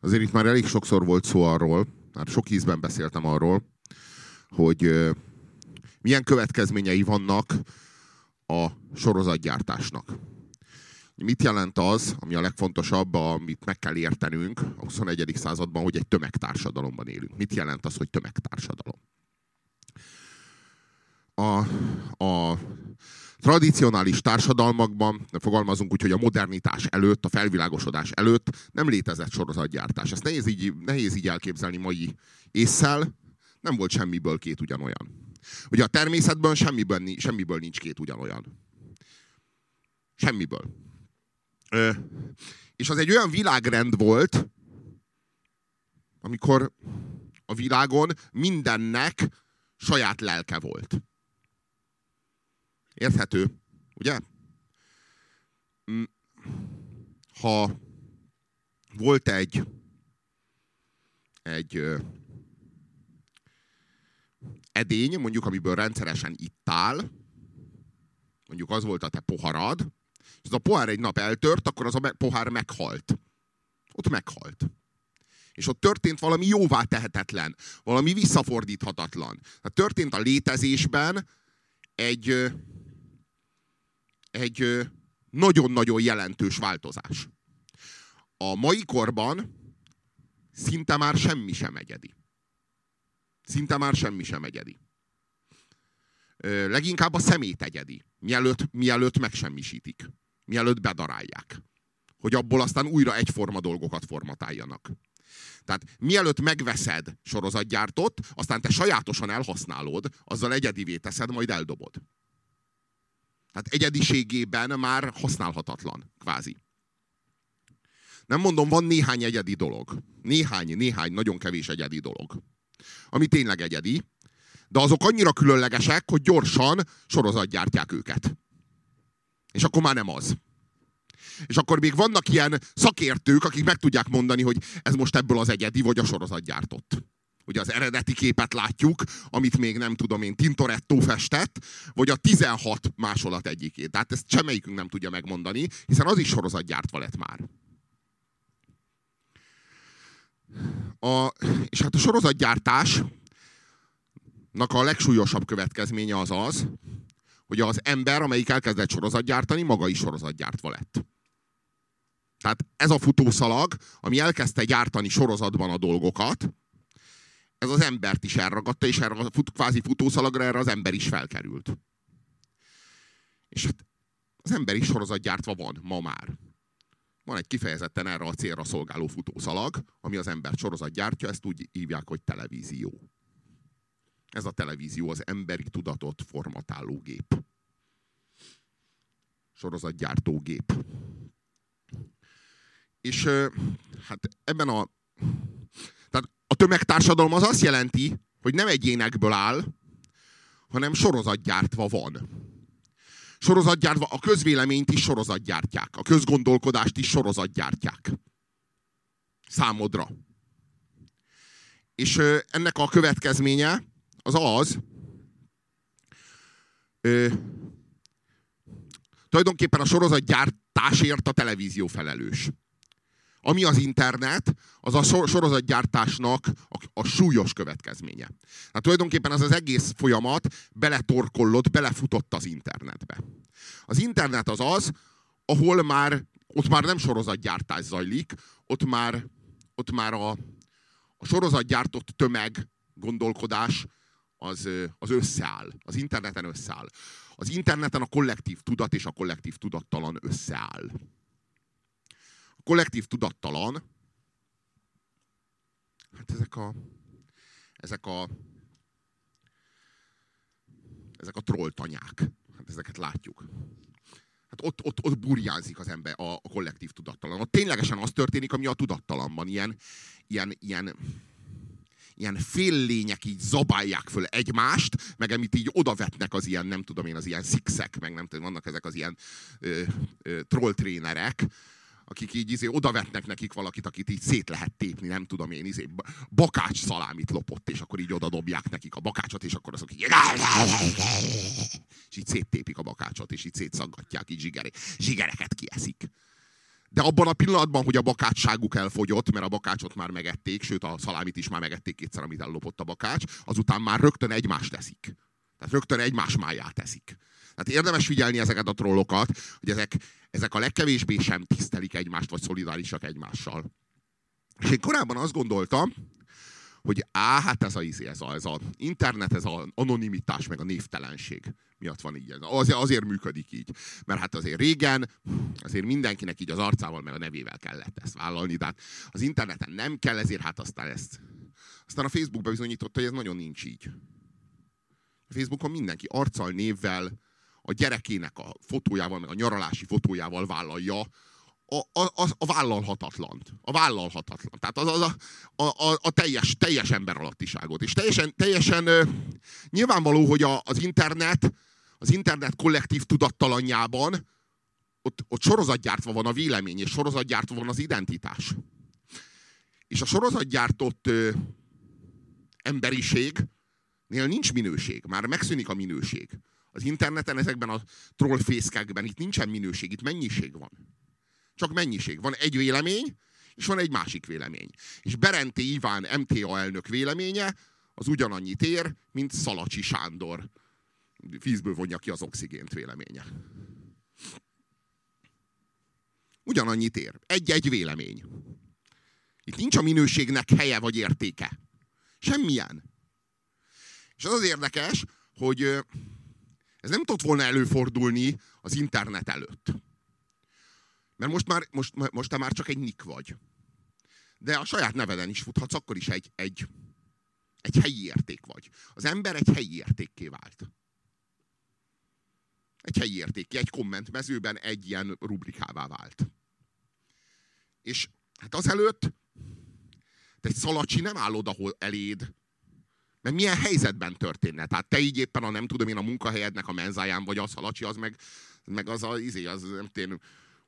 Azért itt már elég sokszor volt szó arról, már sok ízben beszéltem arról, hogy milyen következményei vannak a sorozatgyártásnak. Mit jelent az, ami a legfontosabb, amit meg kell értenünk a 21. században, hogy egy tömegtársadalomban élünk? Mit jelent az, hogy tömegtársadalom? A, a tradicionális társadalmakban, fogalmazunk úgy, hogy a modernitás előtt, a felvilágosodás előtt nem létezett sorozatgyártás. Ezt nehéz így, nehéz így elképzelni mai észszel, nem volt semmiből két ugyanolyan. Ugye a természetben semmiből, semmiből nincs két ugyanolyan. Semmiből. Ö, és az egy olyan világrend volt, amikor a világon mindennek saját lelke volt. Érthető, ugye? Mm, ha volt egy egy edény, mondjuk, amiből rendszeresen ittál, mondjuk az volt a te poharad, és az a pohár egy nap eltört, akkor az a pohár meghalt. Ott meghalt. És ott történt valami jóvá tehetetlen, valami visszafordíthatatlan. Tehát történt a létezésben egy, egy nagyon-nagyon jelentős változás. A mai korban szinte már semmi sem egyedi. Szinte már semmi sem egyedi. Leginkább a szemét egyedi, mielőtt, mielőtt megsemmisítik. Mielőtt bedarálják. Hogy abból aztán újra egyforma dolgokat formatáljanak. Tehát mielőtt megveszed sorozatgyártót, aztán te sajátosan elhasználod, azzal egyedivé teszed, majd eldobod. Tehát egyediségében már használhatatlan, kvázi. Nem mondom, van néhány egyedi dolog. Néhány, néhány, nagyon kevés egyedi dolog ami tényleg egyedi, de azok annyira különlegesek, hogy gyorsan sorozatgyártják őket. És akkor már nem az. És akkor még vannak ilyen szakértők, akik meg tudják mondani, hogy ez most ebből az egyedi, vagy a sorozatgyártott. Ugye az eredeti képet látjuk, amit még nem tudom én, Tintoretto festett, vagy a 16 másolat egyikét. Tehát ezt semmelyikünk nem tudja megmondani, hiszen az is sorozatgyártva lett már. A, és hát a sorozatgyártásnak a legsúlyosabb következménye az az, hogy az ember, amelyik elkezdett sorozatgyártani, maga is sorozatgyártva lett. Tehát ez a futószalag, ami elkezdte gyártani sorozatban a dolgokat, ez az embert is elragadta, és erre a fut, kvázi futószalagra erre az ember is felkerült. És hát az ember is sorozatgyártva van ma már. Van egy kifejezetten erre a célra szolgáló futószalag, ami az ember sorozat gyártja, ezt úgy hívják, hogy televízió. Ez a televízió az emberi tudatot formatáló gép. Sorozatgyártó gép. És hát ebben a... A tömegtársadalom az azt jelenti, hogy nem egyénekből áll, hanem sorozatgyártva van sorozatgyártva, a közvéleményt is sorozatgyártják. A közgondolkodást is sorozatgyártják. Számodra. És ö, ennek a következménye az az, ö, tulajdonképpen a sorozatgyártásért a televízió felelős. Ami az internet, az a sorozatgyártásnak a, súlyos következménye. Hát tulajdonképpen az az egész folyamat beletorkollott, belefutott az internetbe. Az internet az az, ahol már, ott már nem sorozatgyártás zajlik, ott már, ott már a, a sorozatgyártott tömeg gondolkodás az, az összeáll. Az interneten összeáll. Az interneten a kollektív tudat és a kollektív tudattalan összeáll kollektív tudattalan, hát ezek a, ezek a, ezek a trolltanyák. Hát ezeket látjuk. Hát ott, ott, ott burjánzik az ember, a, a kollektív tudattalan. Ott ténylegesen az történik, ami a tudattalanban. Ilyen, ilyen, ilyen, ilyen féllények így zabálják föl egymást, meg amit így odavetnek az ilyen, nem tudom én, az ilyen szikszek, meg nem tudom, vannak ezek az ilyen ö, ö, trolltrénerek, akik így izé, odavetnek nekik valakit, akit így szét lehet tépni, nem tudom én, izé, bakács szalámit lopott, és akkor így oda dobják nekik a bakácsot, és akkor azok így, és így széttépik a bakácsot, és így szétszaggatják, így zsigere, zsigereket kieszik. de abban a pillanatban, hogy a bakácsságuk elfogyott, mert a bakácsot már megették, sőt a szalámit is már megették kétszer, amit ellopott a bakács, azután már rögtön egymást teszik. Tehát rögtön egymás máját teszik. Tehát érdemes figyelni ezeket a trollokat, hogy ezek, ezek a legkevésbé sem tisztelik egymást, vagy szolidárisak egymással. És én korábban azt gondoltam, hogy á, hát ez a, izé, ez a, ez a internet, ez az anonimitás, meg a névtelenség miatt van így. Azért, azért működik így. Mert hát azért régen, azért mindenkinek így az arcával, meg a nevével kellett ezt vállalni, de hát az interneten nem kell, ezért hát aztán ezt. Aztán a Facebook bebizonyította, hogy ez nagyon nincs így. A Facebookon mindenki arccal, névvel, a gyerekének a fotójával, meg a nyaralási fotójával vállalja a, a, a vállalhatatlant. A vállalhatatlan. Tehát az, az a, a, a teljes, teljes emberalattiságot. És teljesen, teljesen ö, nyilvánvaló, hogy a, az internet, az internet kollektív tudattalanjában ott, ott sorozatgyártva van a vélemény, és sorozatgyártva van az identitás. És a sorozatgyártott ö, emberiségnél nincs minőség. Már megszűnik a minőség. Az interneten, ezekben a trollfészkekben itt nincsen minőség, itt mennyiség van. Csak mennyiség. Van egy vélemény, és van egy másik vélemény. És Berenti Iván MTA elnök véleménye az ugyanannyit ér, mint Szalacsi Sándor vízből vonja ki az oxigént véleménye. Ugyanannyit ér. Egy-egy vélemény. Itt nincs a minőségnek helye vagy értéke. Semmilyen. És az az érdekes, hogy ez nem tudott volna előfordulni az internet előtt. Mert most már, most, most te már csak egy nick vagy. De a saját neveden is futhatsz, akkor is egy, egy, egy helyi érték vagy. Az ember egy helyi értékké vált. Egy helyi értékké, egy kommentmezőben egy ilyen rubrikává vált. És hát azelőtt te egy szalacsi nem állod ahol eléd, mert milyen helyzetben történne. Tehát te így éppen a nem tudom én a munkahelyednek a menzáján vagy a szalacsi, az meg, meg az a, izé, az nem tudom,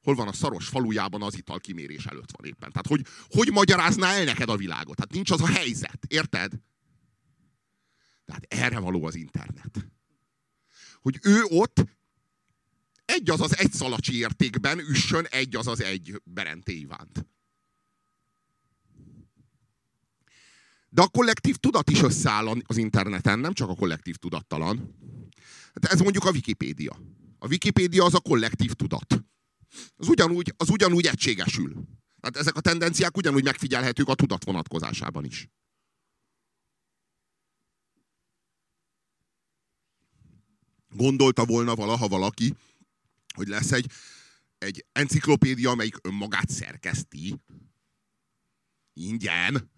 hol van a szaros falujában az ital kimérés előtt van éppen. Tehát hogy, hogy magyarázná el neked a világot? Tehát nincs az a helyzet, érted? Tehát erre való az internet. Hogy ő ott egy az az egy szalacsi értékben üssön egy az az egy Berenté Ivánt. De a kollektív tudat is összeáll az interneten, nem csak a kollektív tudattalan. Hát ez mondjuk a Wikipédia. A Wikipédia az a kollektív tudat az ugyanúgy, az ugyanúgy egységesül. Tehát ezek a tendenciák ugyanúgy megfigyelhetők a tudat vonatkozásában is. Gondolta volna valaha valaki, hogy lesz egy, egy enciklopédia, amelyik önmagát szerkeszti. Ingyen.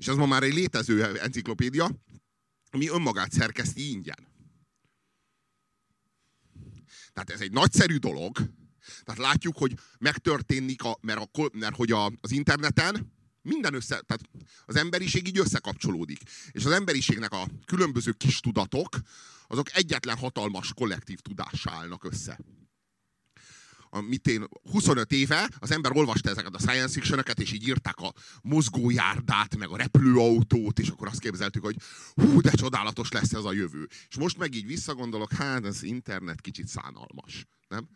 És ez ma már egy létező enciklopédia, ami önmagát szerkeszti ingyen. Tehát ez egy nagyszerű dolog. Tehát látjuk, hogy megtörténik, a, mert, a, mert hogy a, az interneten minden össze, tehát az emberiség így összekapcsolódik. És az emberiségnek a különböző kis tudatok, azok egyetlen hatalmas kollektív tudással állnak össze a, mit én, 25 éve az ember olvasta ezeket a science fiction és így írták a mozgójárdát, meg a repülőautót, és akkor azt képzeltük, hogy hú, de csodálatos lesz ez a jövő. És most meg így visszagondolok, hát az internet kicsit szánalmas, nem?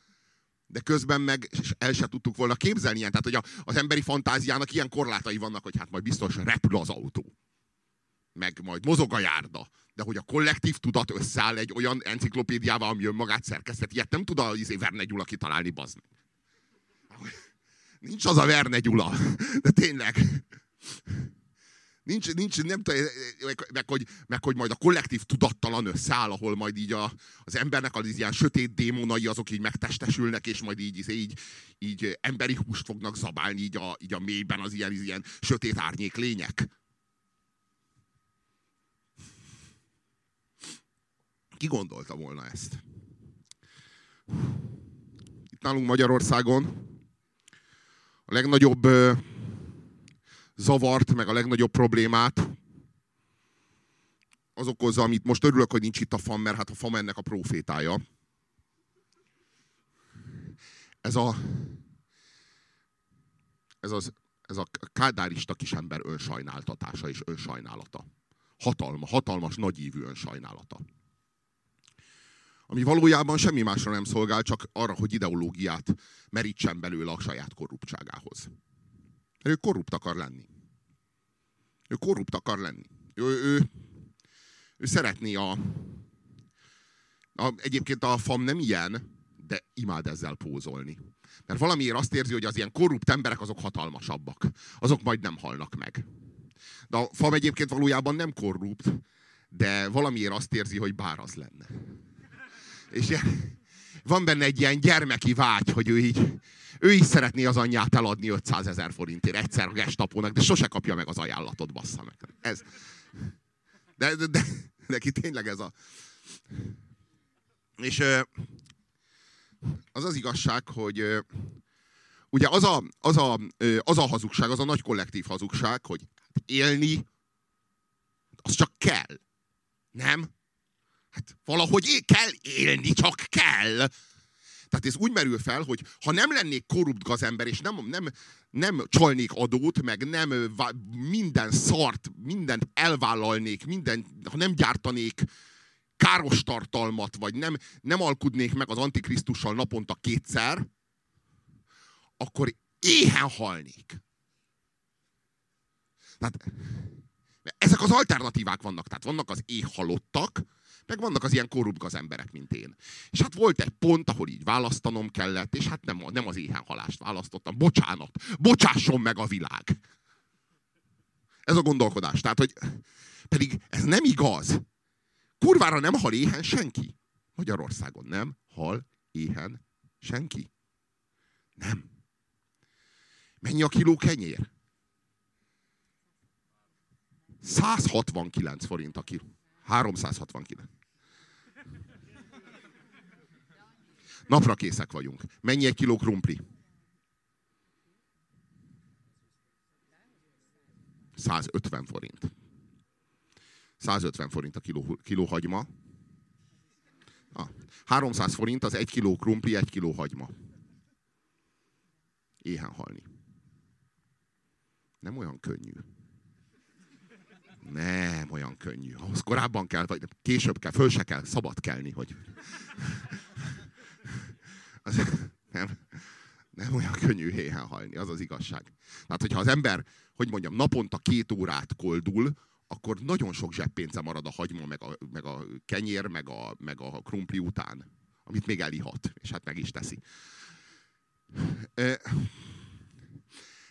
De közben meg el se tudtuk volna képzelni ilyen. Tehát, hogy a, az emberi fantáziának ilyen korlátai vannak, hogy hát majd biztos repül az autó. Meg majd mozog a járda de hogy a kollektív tudat összeáll egy olyan enciklopédiával, ami önmagát szerkesztett, ilyet nem tud a izé, Verne Gyula kitalálni, bazd Nincs az a Verne Gyula. De tényleg. Nincs, nincs, nem meg, meg, hogy, meg, hogy majd a kollektív tudattalan összeáll, ahol majd így a, az embernek az ilyen sötét démonai azok így megtestesülnek, és majd így, így, így emberi húst fognak zabálni így a, így a mélyben az ilyen, ilyen sötét árnyék lények. Ki gondolta volna ezt? Itt nálunk Magyarországon a legnagyobb zavart, meg a legnagyobb problémát az okozza, amit most örülök, hogy nincs itt a FAM, mert hát a FAM ennek a profétája. Ez a ez, az, ez a kádárista kisember önsajnáltatása és önsajnálata. Hatalma, hatalmas, nagyívű önsajnálata ami valójában semmi másra nem szolgál, csak arra, hogy ideológiát merítsen belőle a saját korruptságához. Mert ő korrupt akar lenni. Ő korrupt akar lenni. Ő, ő, ő szeretné a, a... Egyébként a FAM nem ilyen, de imád ezzel pózolni. Mert valamiért azt érzi, hogy az ilyen korrupt emberek azok hatalmasabbak. Azok majd nem halnak meg. De a FAM egyébként valójában nem korrupt, de valamiért azt érzi, hogy bár az lenne. És van benne egy ilyen gyermeki vágy, hogy ő így, ő is szeretné az anyját eladni 500 ezer forintért egyszer a gestapónak, de sose kapja meg az ajánlatot, bassza meg. Ez. De, de, de neki tényleg ez a... És az az igazság, hogy ugye az a, az, a, az a hazugság, az a nagy kollektív hazugság, hogy élni, az csak kell. Nem? Hát valahogy kell élni, csak kell. Tehát ez úgy merül fel, hogy ha nem lennék korrupt gazember, és nem, nem, nem csalnék adót, meg nem minden szart, mindent elvállalnék, minden, ha nem gyártanék káros tartalmat, vagy nem, nem alkudnék meg az Antikrisztussal naponta kétszer, akkor éhen halnék. Tehát, ezek az alternatívák vannak. Tehát vannak az éhhalottak, meg vannak az ilyen korrupt gazemberek, mint én. És hát volt egy pont, ahol így választanom kellett, és hát nem, nem az éhenhalást választottam. Bocsánat, bocsásson meg a világ. Ez a gondolkodás. Tehát, hogy pedig ez nem igaz. Kurvára nem hal éhen senki. Magyarországon nem hal éhen senki. Nem. Mennyi a kiló kenyér? 169 forint a kiló. 369. Napra készek vagyunk. Mennyi egy kiló krumpli? 150 forint. 150 forint a kiló, kiló hagyma. Ah, 300 forint az egy kiló krumpli, egy kiló hagyma. Éhen halni. Nem olyan könnyű. Nem olyan könnyű. Ahhoz korábban kell, vagy később kell, föl se kell, szabad kelni, hogy... Az, nem, nem olyan könnyű héhen halni, az az igazság. Tehát, hogyha az ember, hogy mondjam, naponta két órát koldul, akkor nagyon sok zseppénze marad a hagyma, meg a, meg a kenyér, meg a, meg a krumpli után, amit még elihat, és hát meg is teszi.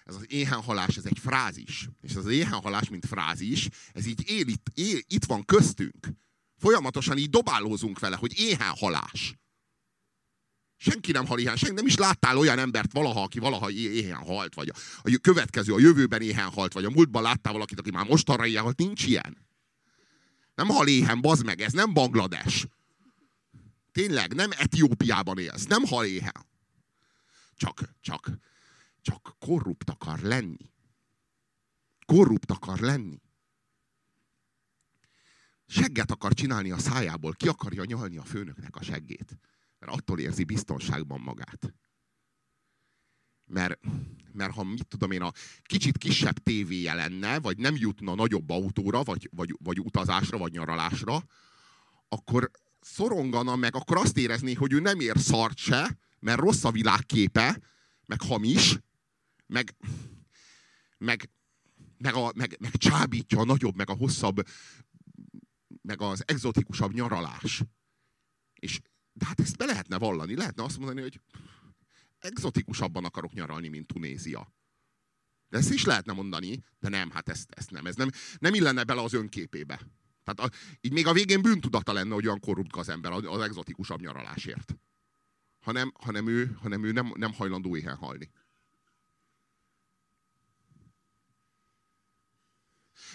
Ez az éhenhalás, ez egy frázis. És az éhenhalás, mint frázis, ez így él itt, él, itt van köztünk. Folyamatosan így dobálózunk vele, hogy éhenhalás. Senki nem hal éhen, senki nem is láttál olyan embert valaha, aki valaha éhen halt, vagy a, következő, a jövőben éhen halt, vagy a múltban láttál valakit, aki már most arra éhen halt, nincs ilyen. Nem hal éhen, bazd meg, ez nem Banglades. Tényleg, nem Etiópiában élsz, nem hal éhen. Csak, csak, csak korrupt akar lenni. Korrupt akar lenni. Segget akar csinálni a szájából, ki akarja nyalni a főnöknek a seggét. Mert attól érzi biztonságban magát. Mert, mert ha mit tudom én, a kicsit kisebb tévéje lenne, vagy nem jutna nagyobb autóra, vagy, vagy, vagy utazásra, vagy nyaralásra, akkor szorongana meg, akkor azt érezné, hogy ő nem ér szart se, mert rossz a világképe, meg hamis, meg, meg, meg, a, meg, meg csábítja a nagyobb, meg a hosszabb, meg az exotikusabb nyaralás. És, de hát ezt be lehetne vallani, lehetne azt mondani, hogy exotikusabban akarok nyaralni, mint Tunézia. De ezt is lehetne mondani, de nem, hát ezt, ezt nem. Ez nem, nem illene bele az önképébe. Tehát a, így még a végén bűntudata lenne, hogy olyan korrupt gazember az, az exotikusabb nyaralásért. Hanem, hanem ő, hanem ő nem, nem hajlandó éhen halni.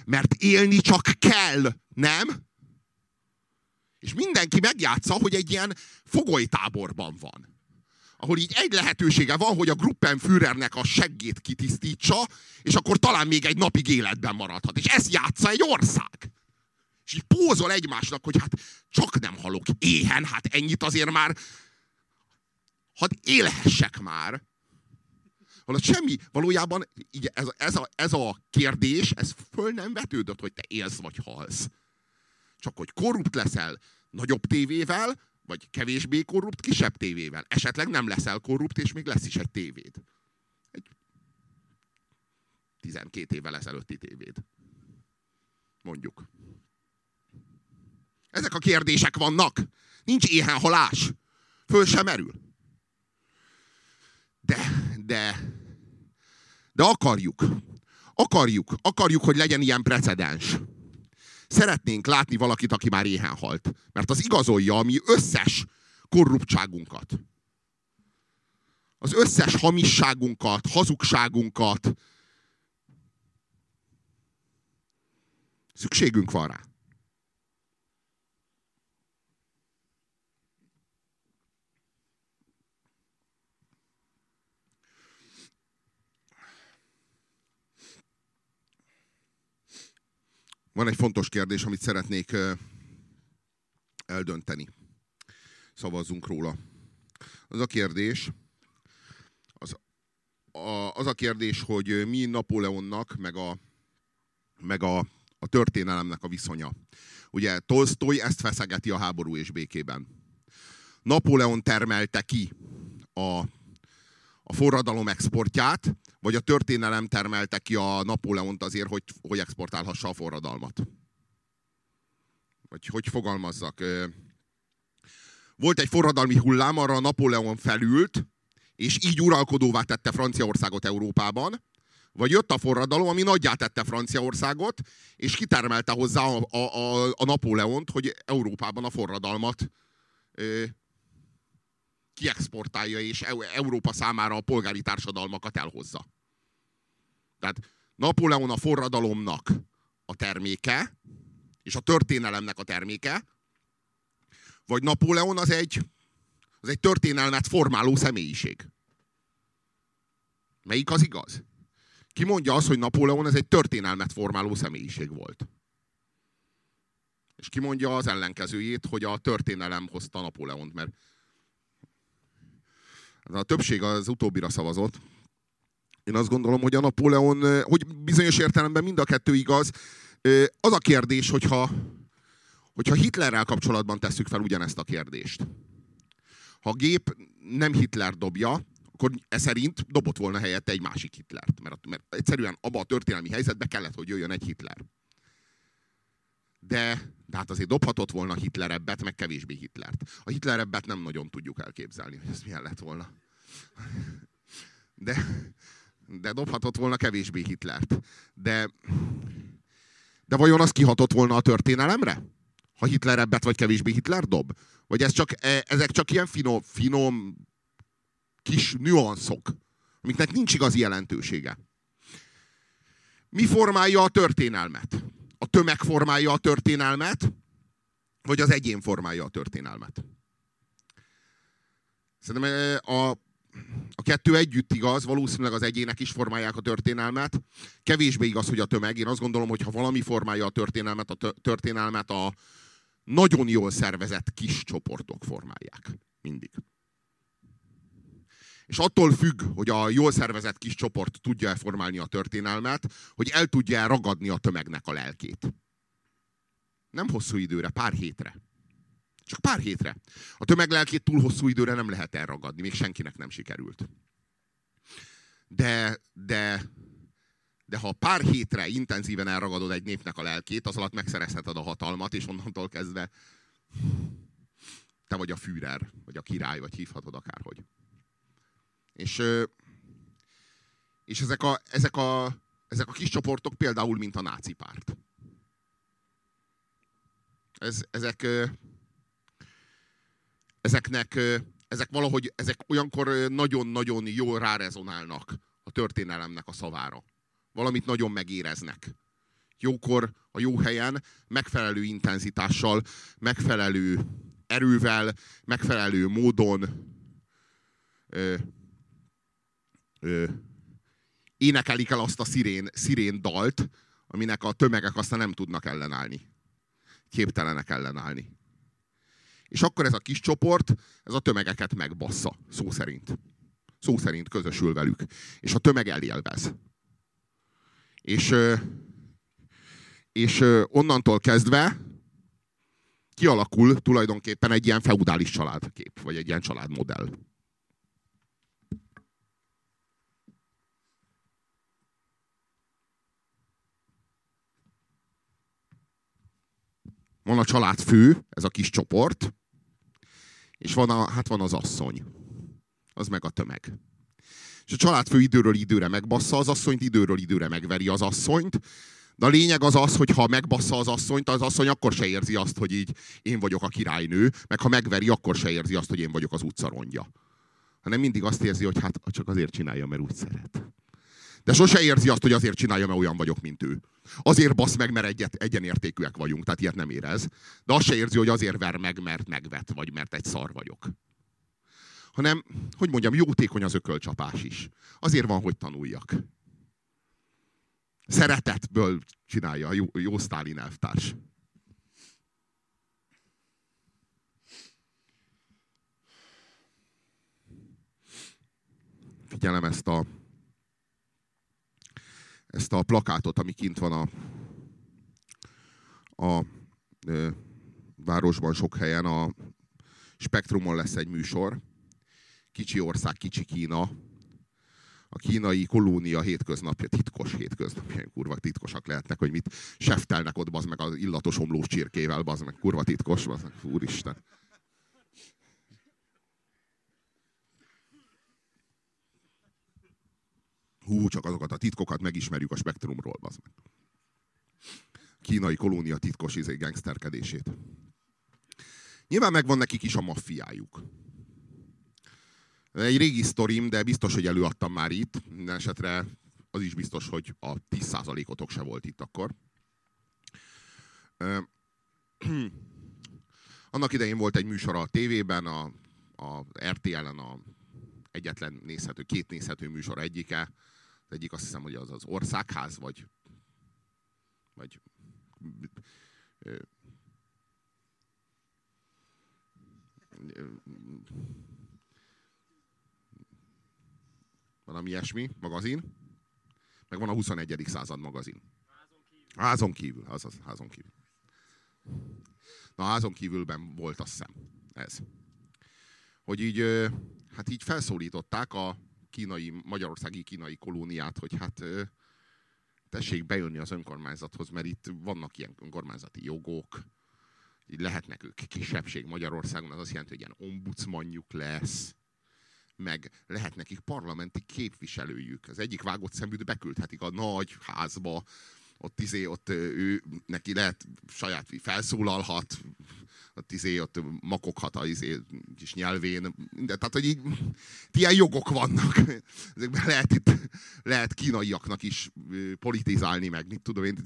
Mert élni csak kell, nem? És mindenki megjátsza, hogy egy ilyen fogolytáborban van. Ahol így egy lehetősége van, hogy a Gruppenführernek a seggét kitisztítsa, és akkor talán még egy napig életben maradhat. És ezt játsza egy ország. És így pózol egymásnak, hogy hát csak nem halok éhen, hát ennyit azért már, hadd élhessek már. Holott semmi, valójában így ez, ez, a, ez a kérdés, ez föl nem vetődött, hogy te élsz vagy halsz. Csak hogy korrupt leszel nagyobb tévével, Vagy kevésbé korrupt, kisebb tévével. Esetleg nem leszel korrupt, és még lesz is egy tévéd. Egy 12 évvel ezelőtti tévéd. Mondjuk. Ezek a kérdések vannak. Nincs éhen halás. Föl sem merül. De, de, de akarjuk. Akarjuk. Akarjuk, hogy legyen ilyen precedens. Szeretnénk látni valakit, aki már éhen halt. Mert az igazolja a mi összes korruptságunkat. Az összes hamisságunkat, hazugságunkat. Szükségünk van rá. Van egy fontos kérdés, amit szeretnék eldönteni. Szavazzunk róla. Az a kérdés, az a, az a kérdés, hogy mi Napóleonnak, meg a, meg a, a történelemnek a viszonya. Ugye Tolstoy ezt feszegeti a háború és békében. Napóleon termelte ki a, a forradalom exportját, vagy a történelem termelte ki a Napóleont azért, hogy, hogy exportálhassa a forradalmat? Vagy hogy fogalmazzak? Volt egy forradalmi hullám, arra Napóleon felült, és így uralkodóvá tette Franciaországot Európában, vagy jött a forradalom, ami nagyjá tette Franciaországot, és kitermelte hozzá a, a, a, a Napóleont, hogy Európában a forradalmat ö, kiexportálja, és Európa számára a polgári társadalmakat elhozza. Tehát Napóleon a forradalomnak a terméke, és a történelemnek a terméke, vagy Napóleon az egy, az egy történelmet formáló személyiség. Melyik az igaz? Ki mondja azt, hogy Napóleon ez egy történelmet formáló személyiség volt? És ki mondja az ellenkezőjét, hogy a történelem hozta Napóleont, mert a többség az utóbbira szavazott. Én azt gondolom, hogy a Napóleon, hogy bizonyos értelemben mind a kettő igaz. Az a kérdés, hogyha, hogyha Hitlerrel kapcsolatban tesszük fel ugyanezt a kérdést. Ha a gép nem Hitler dobja, akkor ez szerint dobott volna helyette egy másik Hitlert. Mert, mert egyszerűen abba a történelmi helyzetbe kellett, hogy jöjjön egy Hitler. De, de hát azért dobhatott volna Hitlerebbet, meg kevésbé Hitlert. A Hitlerebbet nem nagyon tudjuk elképzelni, hogy ez milyen lett volna. De, de dobhatott volna kevésbé Hitlert. De, de vajon az kihatott volna a történelemre? Ha Hitler ebbet vagy kevésbé Hitler dob? Vagy ez csak, e, ezek csak ilyen finom, finom kis nüanszok, amiknek nincs igazi jelentősége. Mi formálja a történelmet? A tömeg formálja a történelmet, vagy az egyén formálja a történelmet? Szerintem e, a a kettő együtt igaz, valószínűleg az egyének is formálják a történelmet. Kevésbé igaz, hogy a tömeg. Én azt gondolom, hogy ha valami formálja a történelmet, a történelmet a nagyon jól szervezett kis csoportok formálják. Mindig. És attól függ, hogy a jól szervezett kis csoport tudja-e formálni a történelmet, hogy el tudja-e ragadni a tömegnek a lelkét. Nem hosszú időre, pár hétre. Csak pár hétre. A tömeglelkét túl hosszú időre nem lehet elragadni, még senkinek nem sikerült. De, de, de ha pár hétre intenzíven elragadod egy népnek a lelkét, az alatt megszerezheted a hatalmat, és onnantól kezdve te vagy a Führer, vagy a király, vagy hívhatod akárhogy. És, és ezek, a, ezek, a, ezek a kis csoportok például, mint a náci párt. Ez, ezek, ezeknek, ezek valahogy, ezek olyankor nagyon-nagyon jól rárezonálnak a történelemnek a szavára. Valamit nagyon megéreznek. Jókor, a jó helyen, megfelelő intenzitással, megfelelő erővel, megfelelő módon ö, ö, énekelik el azt a szirén, szirén dalt, aminek a tömegek aztán nem tudnak ellenállni. Képtelenek ellenállni. És akkor ez a kis csoport, ez a tömegeket megbassza, szó szerint. Szó szerint közösül velük. És a tömeg elélvez. És, és onnantól kezdve kialakul tulajdonképpen egy ilyen feudális családkép, vagy egy ilyen családmodell. Van a családfő, ez a kis csoport, és van, a, hát van az asszony. Az meg a tömeg. És a családfő időről időre megbassza az asszonyt, időről időre megveri az asszonyt, de a lényeg az az, hogy ha megbassza az asszonyt, az asszony akkor se érzi azt, hogy így én vagyok a királynő, meg ha megveri, akkor se érzi azt, hogy én vagyok az utcarongya. Hanem mindig azt érzi, hogy hát csak azért csinálja, mert úgy szeret. De sose érzi azt, hogy azért csinálja, mert olyan vagyok, mint ő. Azért basz meg, mert egyet, egyenértékűek vagyunk, tehát ilyet nem érez. De azt se érzi, hogy azért ver meg, mert megvet, vagy mert egy szar vagyok. Hanem, hogy mondjam, jótékony az ökölcsapás is. Azért van, hogy tanuljak. Szeretetből csinálja jó, jó Sztálin elvtárs. Figyelem ezt a ezt a plakátot, ami kint van a, a ö, városban sok helyen. A Spektrumon lesz egy műsor. Kicsi ország, kicsi Kína. A kínai kolónia hétköznapja, titkos hétköznapja, kurva titkosak lehetnek, hogy mit seftelnek ott, bazd meg az illatos omlós csirkével, bazd meg, kurva titkos, bazd meg, úristen. Hú, csak azokat a titkokat megismerjük a spektrumról, bazd meg. Kínai kolónia titkos izé gangsterkedését. Nyilván megvan nekik is a maffiájuk. Egy régi sztorim, de biztos, hogy előadtam már itt. Minden esetre az is biztos, hogy a 10%-otok se volt itt akkor. Annak idején volt egy műsor a tévében, a, a RTL-en a egyetlen nézhető, két nézhető műsor egyike, az egyik azt hiszem, hogy az az országház, vagy, vagy ö, ö, valami ilyesmi magazin, meg van a 21. század magazin. Házon kívül. Az, az, házon kívül. Na, házon kívülben volt azt hiszem ez. Hogy így, hát így felszólították a kínai, magyarországi kínai kolóniát, hogy hát tessék bejönni az önkormányzathoz, mert itt vannak ilyen önkormányzati jogok, így lehetnek ők kisebbség Magyarországon, az azt jelenti, hogy ilyen ombudsmanjuk lesz, meg lehet nekik parlamenti képviselőjük. Az egyik vágott szeműt beküldhetik a nagy házba, ott izé, ott ő, neki lehet saját felszólalhat, ott, izé, ott makoghat a izé, kis nyelvén. De, tehát, hogy így ilyen jogok vannak. Ezekben lehet, itt, lehet kínaiaknak is politizálni, meg mit tudom én,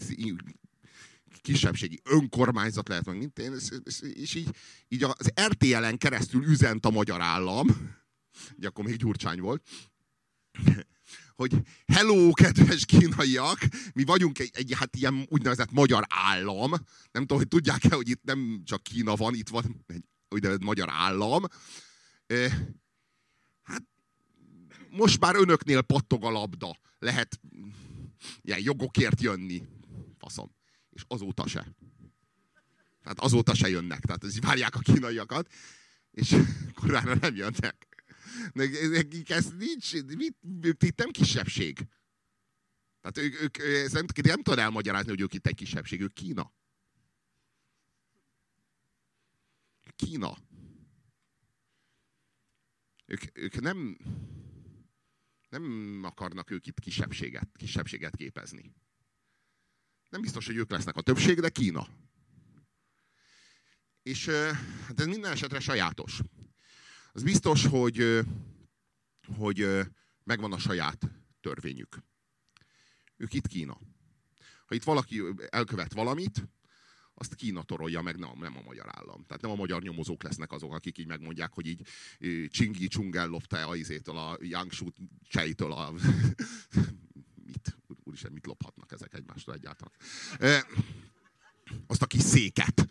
kisebbségi önkormányzat lehet, meg mint én, és így, így az RTL-en keresztül üzent a magyar állam, ugye akkor még Gyurcsány volt, hogy hello, kedves kínaiak, mi vagyunk egy, egy hát ilyen úgynevezett magyar állam. Nem tudom, hogy tudják-e, hogy itt nem csak Kína van, itt van egy úgynevezett magyar állam. Hát most már önöknél pattog a labda. Lehet ilyen jogokért jönni. Faszom. És azóta se. Tehát azóta se jönnek. Tehát várják a kínaiakat, és korára nem jönnek. Nekik ez nincs, mit, itt nem kisebbség. Tehát ők, ők ez nem, nem tudod elmagyarázni, hogy ők itt egy kisebbség, ők Kína. Kína. Ők, ők nem, nem akarnak ők itt kisebbséget, kisebbséget képezni. Nem biztos, hogy ők lesznek a többség, de Kína. És ez minden esetre sajátos. Az biztos, hogy, hogy megvan a saját törvényük. Ők itt Kína. Ha itt valaki elkövet valamit, azt Kína torolja meg, nem, nem a magyar állam. Tehát nem a magyar nyomozók lesznek azok, akik így megmondják, hogy így Csingi Csungel lopta a izétől, a Yangshu Csejtől a... mit? Úristen, mit lophatnak ezek egymástól egyáltalán? E, azt a kis széket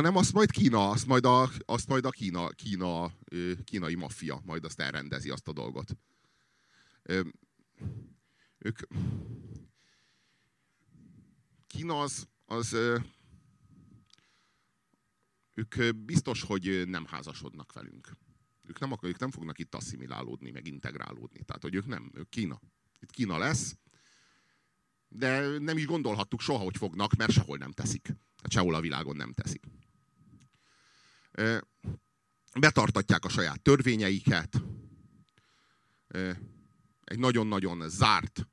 hanem azt majd Kína, azt majd a, azt majd a Kína, Kína, kínai maffia majd azt elrendezi azt a dolgot. ők Kína az, az ők biztos, hogy nem házasodnak velünk. Ők nem, ők nem fognak itt asszimilálódni, meg integrálódni. Tehát, hogy ők nem, ők Kína. Itt Kína lesz, de nem is gondolhattuk soha, hogy fognak, mert sehol nem teszik. Tehát sehol a világon nem teszik. Betartatják a saját törvényeiket, egy nagyon-nagyon zárt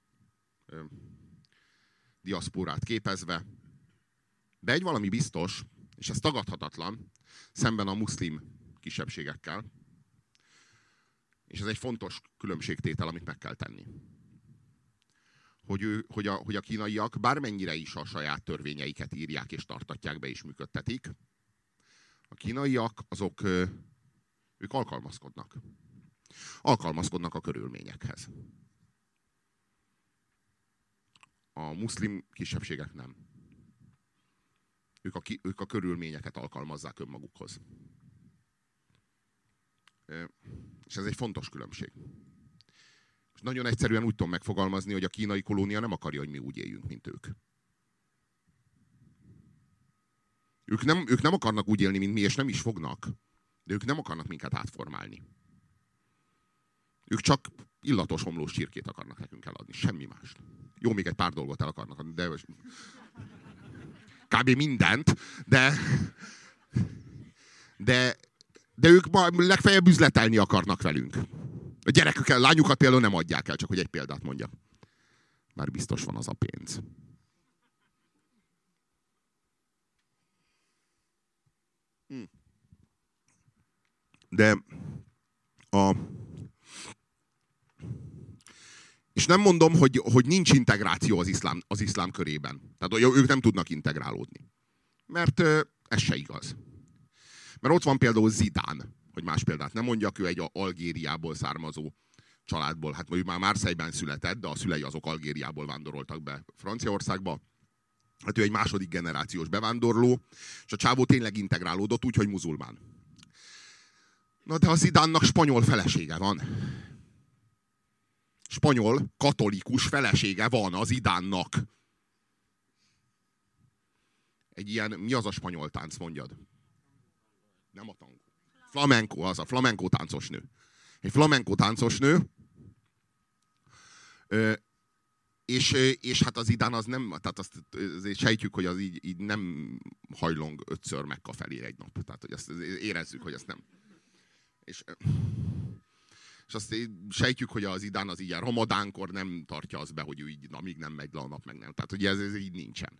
diaszporát képezve, de egy valami biztos, és ez tagadhatatlan, szemben a muszlim kisebbségekkel, és ez egy fontos különbségtétel, amit meg kell tenni. Hogy, ő, hogy, a, hogy a kínaiak bármennyire is a saját törvényeiket írják és tartatják be és működtetik, a kínaiak azok ők alkalmazkodnak. Alkalmazkodnak a körülményekhez. A muszlim kisebbségek nem. Ők a, ők a körülményeket alkalmazzák önmagukhoz. És ez egy fontos különbség. És nagyon egyszerűen úgy tudom megfogalmazni, hogy a kínai kolónia nem akarja, hogy mi úgy éljünk, mint ők. Ők nem, ők nem akarnak úgy élni, mint mi, és nem is fognak. De ők nem akarnak minket átformálni. Ők csak illatos homlós csirkét akarnak nekünk eladni, semmi más. Jó, még egy pár dolgot el akarnak adni, de kb. mindent, de de, de ők ma legfeljebb üzletelni akarnak velünk. A gyerekükkel, lányukat például nem adják el, csak hogy egy példát mondjak. Már biztos van az a pénz. De a, és nem mondom, hogy, hogy nincs integráció az iszlám, az iszlám körében. Tehát ők nem tudnak integrálódni. Mert ez se igaz. Mert ott van például Zidán, hogy más példát nem mondjak, ő egy Algériából származó családból. Hát mondjuk már Márszejben született, de a szülei azok Algériából vándoroltak be Franciaországba. Hát ő egy második generációs bevándorló, és a csávó tényleg integrálódott úgy, hogy muzulmán. Na de az Zidánnak spanyol felesége van spanyol katolikus felesége van az idánnak. Egy ilyen, mi az a spanyol tánc, mondjad? Nem a tangó. Flamenco, az a flamenco táncos nő. Egy flamenco táncos nő, és, és hát az idán az nem, tehát azt azért sejtjük, hogy az így, így nem hajlong ötször Mekka felé egy nap. Tehát, hogy azt érezzük, hogy ezt nem. És és azt sejtjük, hogy az idán az ilyen ramadánkor nem tartja az be, hogy ő így, na, még nem megy le a nap, meg nem. Tehát, hogy ez, ez így nincsen.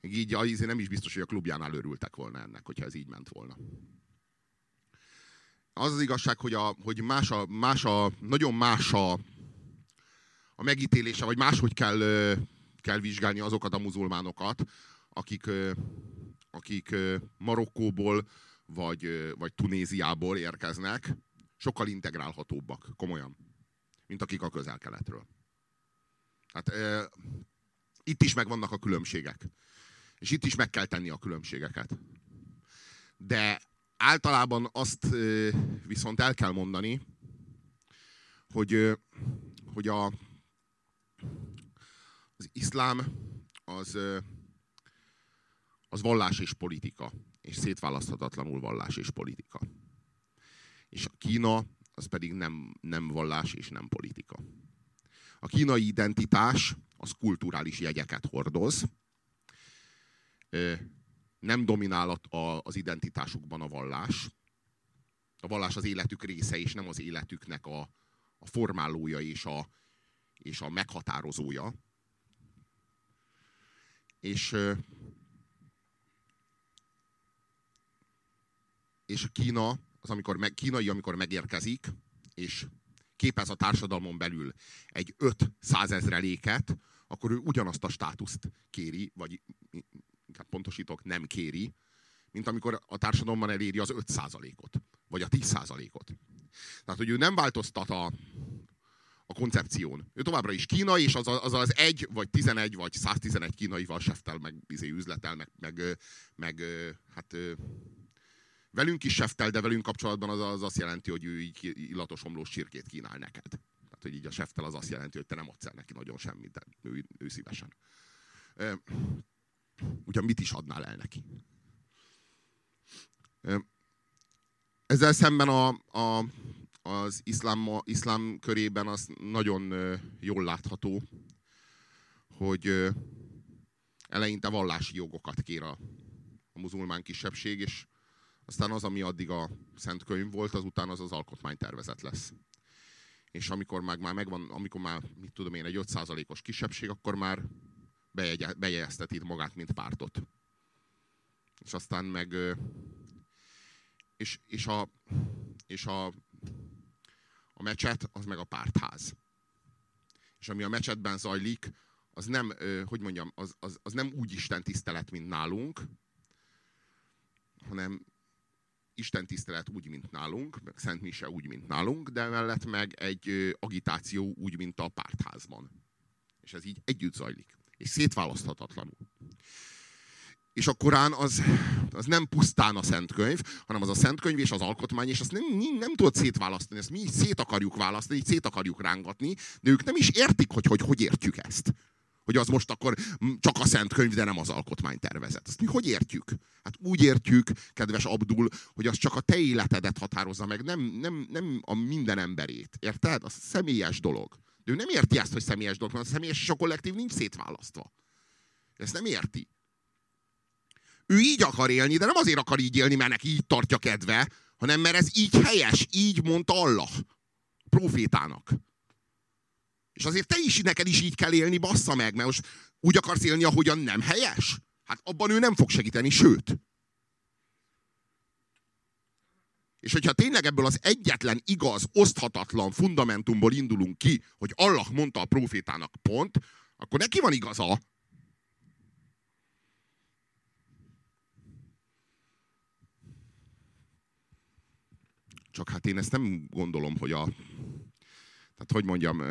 Így azért nem is biztos, hogy a klubjánál örültek volna ennek, hogyha ez így ment volna. Az az igazság, hogy, a, hogy más, a, más a, nagyon más a, a megítélése, vagy máshogy kell, kell vizsgálni azokat a muzulmánokat, akik, akik Marokkóból vagy, vagy Tunéziából érkeznek, sokkal integrálhatóbbak, komolyan, mint akik a közel-keletről. Hát e, itt is megvannak a különbségek. És itt is meg kell tenni a különbségeket. De általában azt e, viszont el kell mondani, hogy, e, hogy a, az iszlám az, az vallás és politika. És szétválaszthatatlanul vallás és politika. És a Kína az pedig nem, nem vallás és nem politika. A kínai identitás az kulturális jegyeket hordoz, nem dominál az identitásukban a vallás. A vallás az életük része, és nem az életüknek a, a formálója és a, és a meghatározója. És, és Kína az amikor meg, kínai, amikor megérkezik, és képez a társadalmon belül egy 5 százezreléket, akkor ő ugyanazt a státuszt kéri, vagy inkább pontosítok, nem kéri, mint amikor a társadalomban eléri az 5%-ot, vagy a 10%-ot. Tehát, hogy ő nem változtat a, a koncepción. Ő továbbra is kínai, és az, az az egy, vagy 11, vagy 111 kínaival seftel, meg izé, üzletel, meg, meg, meg hát velünk is seftel, de velünk kapcsolatban az, az azt jelenti, hogy ő így illatos homlós csirkét kínál neked. Tehát, hogy így a seftel az azt jelenti, hogy te nem adsz el neki nagyon semmit, de ő, ő szívesen. Ugyan mit is adnál el neki? Ezzel szemben a, a, az iszlám, iszlám körében az nagyon jól látható, hogy eleinte vallási jogokat kér a, a muzulmán kisebbség, és aztán az, ami addig a Szent Könyv volt, azután az az alkotmánytervezet lesz. És amikor már, már megvan, amikor már, mit tudom én, egy 5%-os kisebbség, akkor már bejegyezteti magát, mint pártot. És aztán meg és, és, a, és a, a mecset, az meg a pártház. És ami a mecsetben zajlik, az nem, hogy mondjam, az, az, az nem úgy Isten tisztelet, mint nálunk, hanem Isten tisztelet úgy, mint nálunk, meg Szent Mise úgy, mint nálunk, de mellett meg egy agitáció úgy, mint a pártházban. És ez így együtt zajlik. És szétválaszthatatlanul. És a Korán az, az nem pusztán a Szent Könyv, hanem az a Szent Könyv és az alkotmány, és azt nem, nem, nem tudod szétválasztani, ezt mi szét akarjuk választani, így szét akarjuk rángatni, de ők nem is értik, hogy hogy, hogy értjük ezt. Hogy az most akkor csak a Szent Könyv, de nem az alkotmánytervezet. Ezt mi hogy értjük? Hát úgy értjük, kedves Abdul, hogy az csak a te életedet határozza meg, nem, nem, nem a minden emberét. Érted? Az személyes dolog. De ő nem érti ezt, hogy személyes dolog, mert a személyes és a kollektív nincs szétválasztva. Ezt nem érti. Ő így akar élni, de nem azért akar így élni, mert neki így tartja kedve, hanem mert ez így helyes, így mondta Allah profétának. És azért te is, neked is így kell élni, bassza meg, mert most úgy akarsz élni, ahogyan nem helyes? Hát abban ő nem fog segíteni, sőt. És hogyha tényleg ebből az egyetlen igaz, oszthatatlan fundamentumból indulunk ki, hogy Allah mondta a profétának pont, akkor neki van igaza, Csak hát én ezt nem gondolom, hogy a... Tehát hogy mondjam...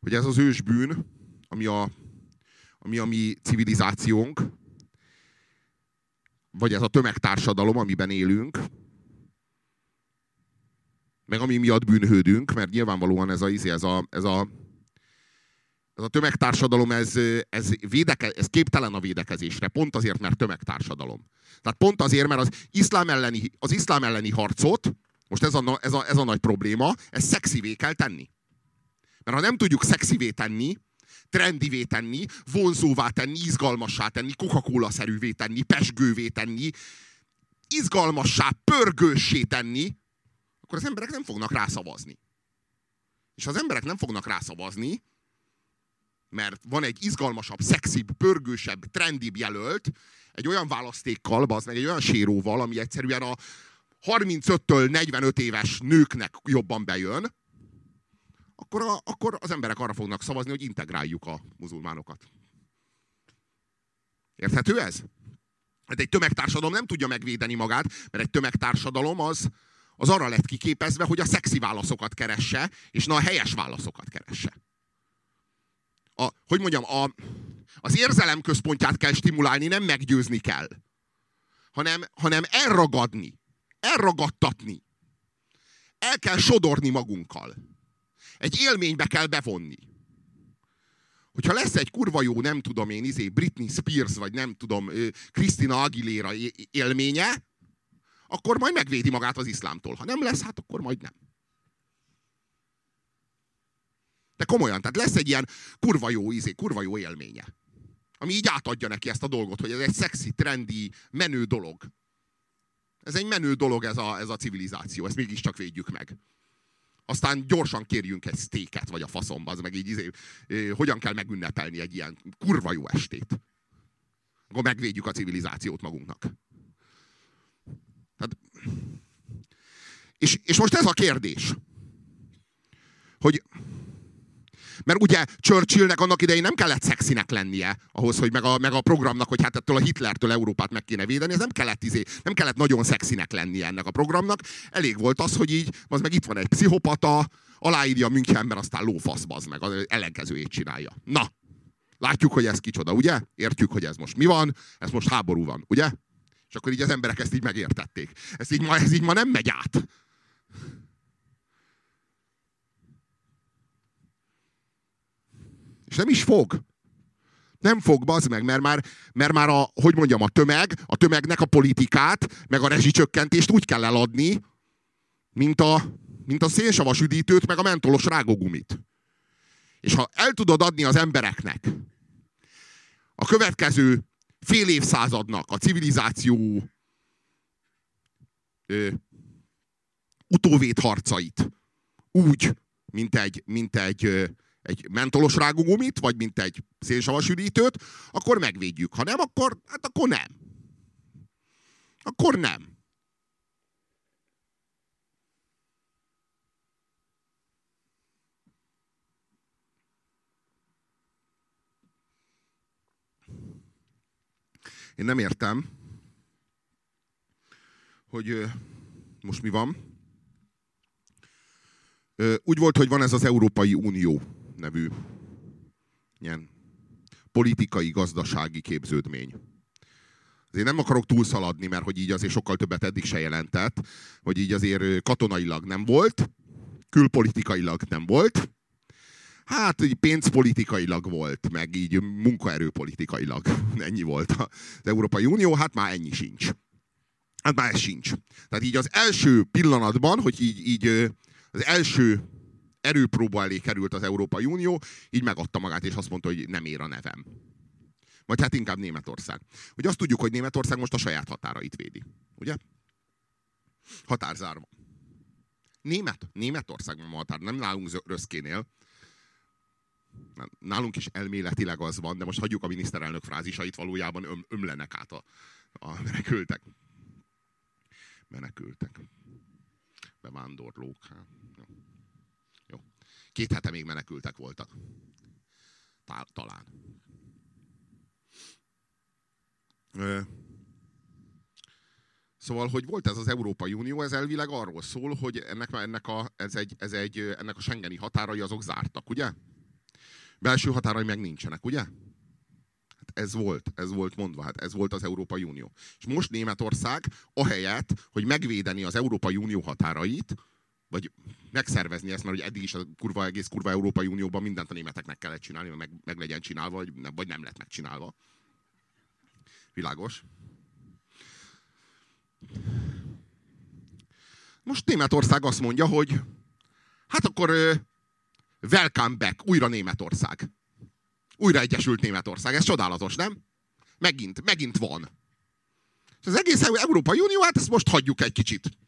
Hogy ez az ősbűn, ami a, ami a mi civilizációnk, vagy ez a tömegtársadalom, amiben élünk, meg ami miatt bűnhődünk, mert nyilvánvalóan ez a, ez a, ez a ez a tömegtársadalom, ez, ez, védeke, ez képtelen a védekezésre, pont azért, mert tömegtársadalom. Tehát pont azért, mert az iszlám elleni, az iszlám elleni harcot, most ez a, ez, a, ez a nagy probléma, ez szexivé kell tenni. Mert ha nem tudjuk szexivé tenni, trendivé tenni, vonzóvá tenni, izgalmassá tenni, Coca-Cola-szerűvé tenni, pesgővé tenni, izgalmassá, pörgőssé tenni, akkor az emberek nem fognak rászavazni. És ha az emberek nem fognak rászavazni, mert van egy izgalmasabb, szexibb, pörgősebb, trendibb jelölt, egy olyan választékkal, az meg egy olyan séróval, ami egyszerűen a 35-től 45 éves nőknek jobban bejön, akkor, a, akkor az emberek arra fognak szavazni, hogy integráljuk a muzulmánokat. Érthető ez? Hát egy tömegtársadalom nem tudja megvédeni magát, mert egy tömegtársadalom az, az arra lett kiképezve, hogy a szexi válaszokat keresse, és na a helyes válaszokat keresse a, hogy mondjam, a, az érzelem központját kell stimulálni, nem meggyőzni kell. Hanem, hanem elragadni, elragadtatni. El kell sodorni magunkkal. Egy élménybe kell bevonni. Hogyha lesz egy kurva jó, nem tudom én, izé, Britney Spears, vagy nem tudom, Christina Aguilera élménye, akkor majd megvédi magát az iszlámtól. Ha nem lesz, hát akkor majd nem. De komolyan, tehát lesz egy ilyen kurva jó ízé, kurva jó élménye. Ami így átadja neki ezt a dolgot, hogy ez egy szexi, trendi, menő dolog. Ez egy menő dolog ez a, ez a civilizáció, ezt mégiscsak védjük meg. Aztán gyorsan kérjünk egy sztéket, vagy a faszomba, az meg így izé, hogyan kell megünnepelni egy ilyen kurva jó estét. Akkor megvédjük a civilizációt magunknak. Tehát, és, és most ez a kérdés, hogy mert ugye Churchillnek annak idején nem kellett szexinek lennie ahhoz, hogy meg a, meg a programnak, hogy hát ettől a Hitlertől Európát meg kéne védeni, ez nem kellett, izé, nem kellett nagyon szexinek lennie ennek a programnak. Elég volt az, hogy így, az meg itt van egy pszichopata, aláírja Münchenben, aztán lófasz, az meg, az ellenkezőjét csinálja. Na, látjuk, hogy ez kicsoda, ugye? Értjük, hogy ez most mi van, ez most háború van, ugye? És akkor így az emberek ezt így megértették. Ez így ma, ez így ma nem megy át. És nem is fog. Nem fog, bazd meg, mert már, mert már a, hogy mondjam, a tömeg, a tömegnek a politikát, meg a rezsicsökkentést úgy kell eladni, mint a, mint a szénsavas üdítőt, meg a mentolos rágógumit. És ha el tudod adni az embereknek a következő fél évszázadnak a civilizáció ö, utóvét harcait úgy, mint egy, mint egy, egy mentolos rágógumit, vagy mint egy szénsavas üdítőt, akkor megvédjük. Ha nem, akkor, hát akkor nem. Akkor nem. Én nem értem, hogy most mi van. Úgy volt, hogy van ez az Európai Unió nevű ilyen politikai, gazdasági képződmény. Azért nem akarok túlszaladni, mert hogy így azért sokkal többet eddig se jelentett, hogy így azért katonailag nem volt, külpolitikailag nem volt, Hát, így pénzpolitikailag volt, meg így munkaerőpolitikailag. Ennyi volt az Európai Unió, hát már ennyi sincs. Hát már ez sincs. Tehát így az első pillanatban, hogy így, így az első erőpróba elé került az Európai Unió, így megadta magát, és azt mondta, hogy nem ér a nevem. Vagy hát inkább Németország. Hogy azt tudjuk, hogy Németország most a saját határait védi. Ugye? Határzárva. Német, Németország a határ, nem nálunk Röszkénél, Nálunk is elméletileg az van, de most hagyjuk a miniszterelnök frázisait, valójában öm, ömlenek át a, a menekültek. Menekültek. Bevándorlók. Hát, jó. Két hete még menekültek voltak. Talán. Szóval, hogy volt ez az Európai Unió, ez elvileg arról szól, hogy ennek, ennek, a, ez egy, ez egy, ennek a Schengeni határai azok zártak, ugye? Belső határai meg nincsenek, ugye? Hát ez volt, ez volt mondva, hát ez volt az Európai Unió. És most Németország, ahelyett, hogy megvédeni az Európai Unió határait, vagy megszervezni ezt, mert ugye eddig is a kurva, egész kurva Európai Unióban mindent a németeknek kellett csinálni, meg, meg legyen csinálva, vagy nem, vagy nem lett megcsinálva. Világos? Most Németország azt mondja, hogy hát akkor Welcome back, újra Németország. Újra Egyesült Németország. Ez csodálatos, nem? Megint, megint van. És az egész Európai Unió, hát ezt most hagyjuk egy kicsit.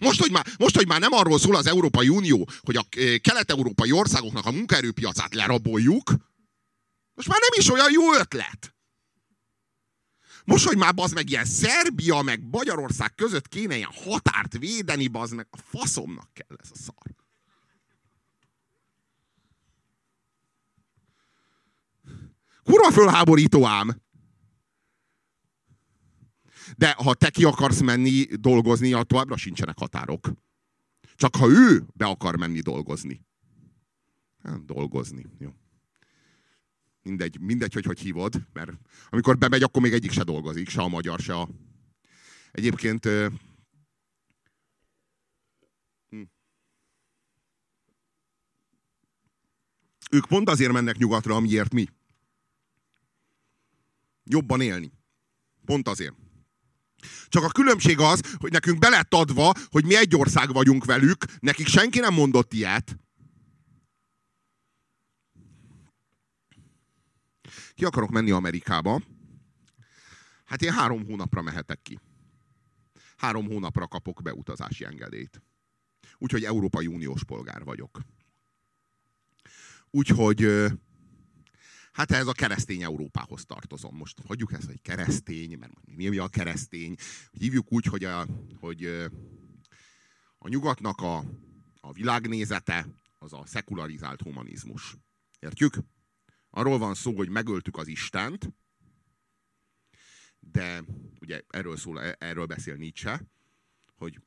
Most hogy, már, most, hogy már nem arról szól az Európai Unió, hogy a eh, kelet-európai országoknak a munkaerőpiacát leraboljuk, most már nem is olyan jó ötlet. Most, hogy már az meg ilyen Szerbia, meg Magyarország között kéne ilyen határt védeni, az meg a faszomnak kell ez a szar. Kurva fölháborító ám. De ha te ki akarsz menni dolgozni, a továbbra sincsenek határok. Csak ha ő be akar menni dolgozni. Hát, dolgozni. Jó. Mindegy, mindegy, hogy hogy hívod, mert amikor bemegy, akkor még egyik se dolgozik, se a magyar, se a... Egyébként hm. ők pont azért mennek nyugatra, amiért mi jobban élni. Pont azért. Csak a különbség az, hogy nekünk be lett adva, hogy mi egy ország vagyunk velük, nekik senki nem mondott ilyet. Ki akarok menni Amerikába? Hát én három hónapra mehetek ki. Három hónapra kapok beutazási engedélyt. Úgyhogy Európai Uniós polgár vagyok. Úgyhogy hát ez a keresztény Európához tartozom. Most hagyjuk ezt, hogy keresztény, mert mi, mi a keresztény. Hívjuk úgy, hogy a, hogy a nyugatnak a, a világnézete az a szekularizált humanizmus. Értjük? Arról van szó, hogy megöltük az Istent, de ugye erről szól, erről beszél Nietzsche, hogy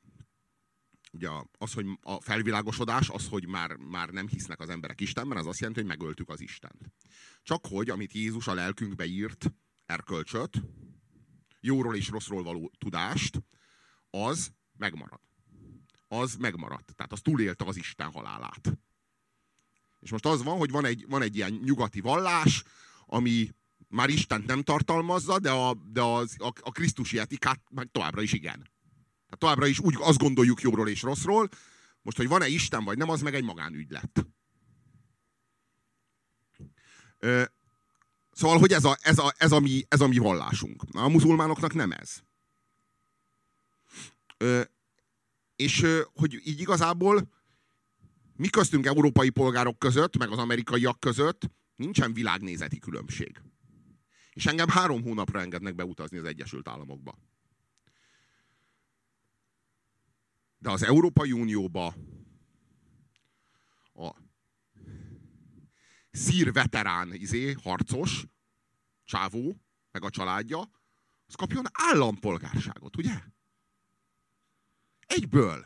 ugye az, hogy a felvilágosodás, az, hogy már, már nem hisznek az emberek Istenben, az azt jelenti, hogy megöltük az Istent. Csak hogy, amit Jézus a lelkünkbe írt, erkölcsöt, jóról és rosszról való tudást, az megmarad. Az megmaradt. Tehát az túlélte az Isten halálát. És most az van, hogy van egy, van egy ilyen nyugati vallás, ami már Istent nem tartalmazza, de a, de az, a, a Krisztusi etikát meg továbbra is igen. Tehát továbbra is úgy azt gondoljuk jóról és rosszról, most, hogy van-e Isten vagy nem, az meg egy magánügylet. Ö, szóval, hogy ez a, ez, a, ez, a mi, ez a mi vallásunk. Na, a muzulmánoknak nem ez. És hogy így igazából mi köztünk európai polgárok között, meg az amerikaiak között nincsen világnézeti különbség. És engem három hónapra engednek beutazni az Egyesült Államokba. De az Európai Unióba a szír veterán izé, harcos, csávó, meg a családja, az kapjon állampolgárságot, ugye? Egyből.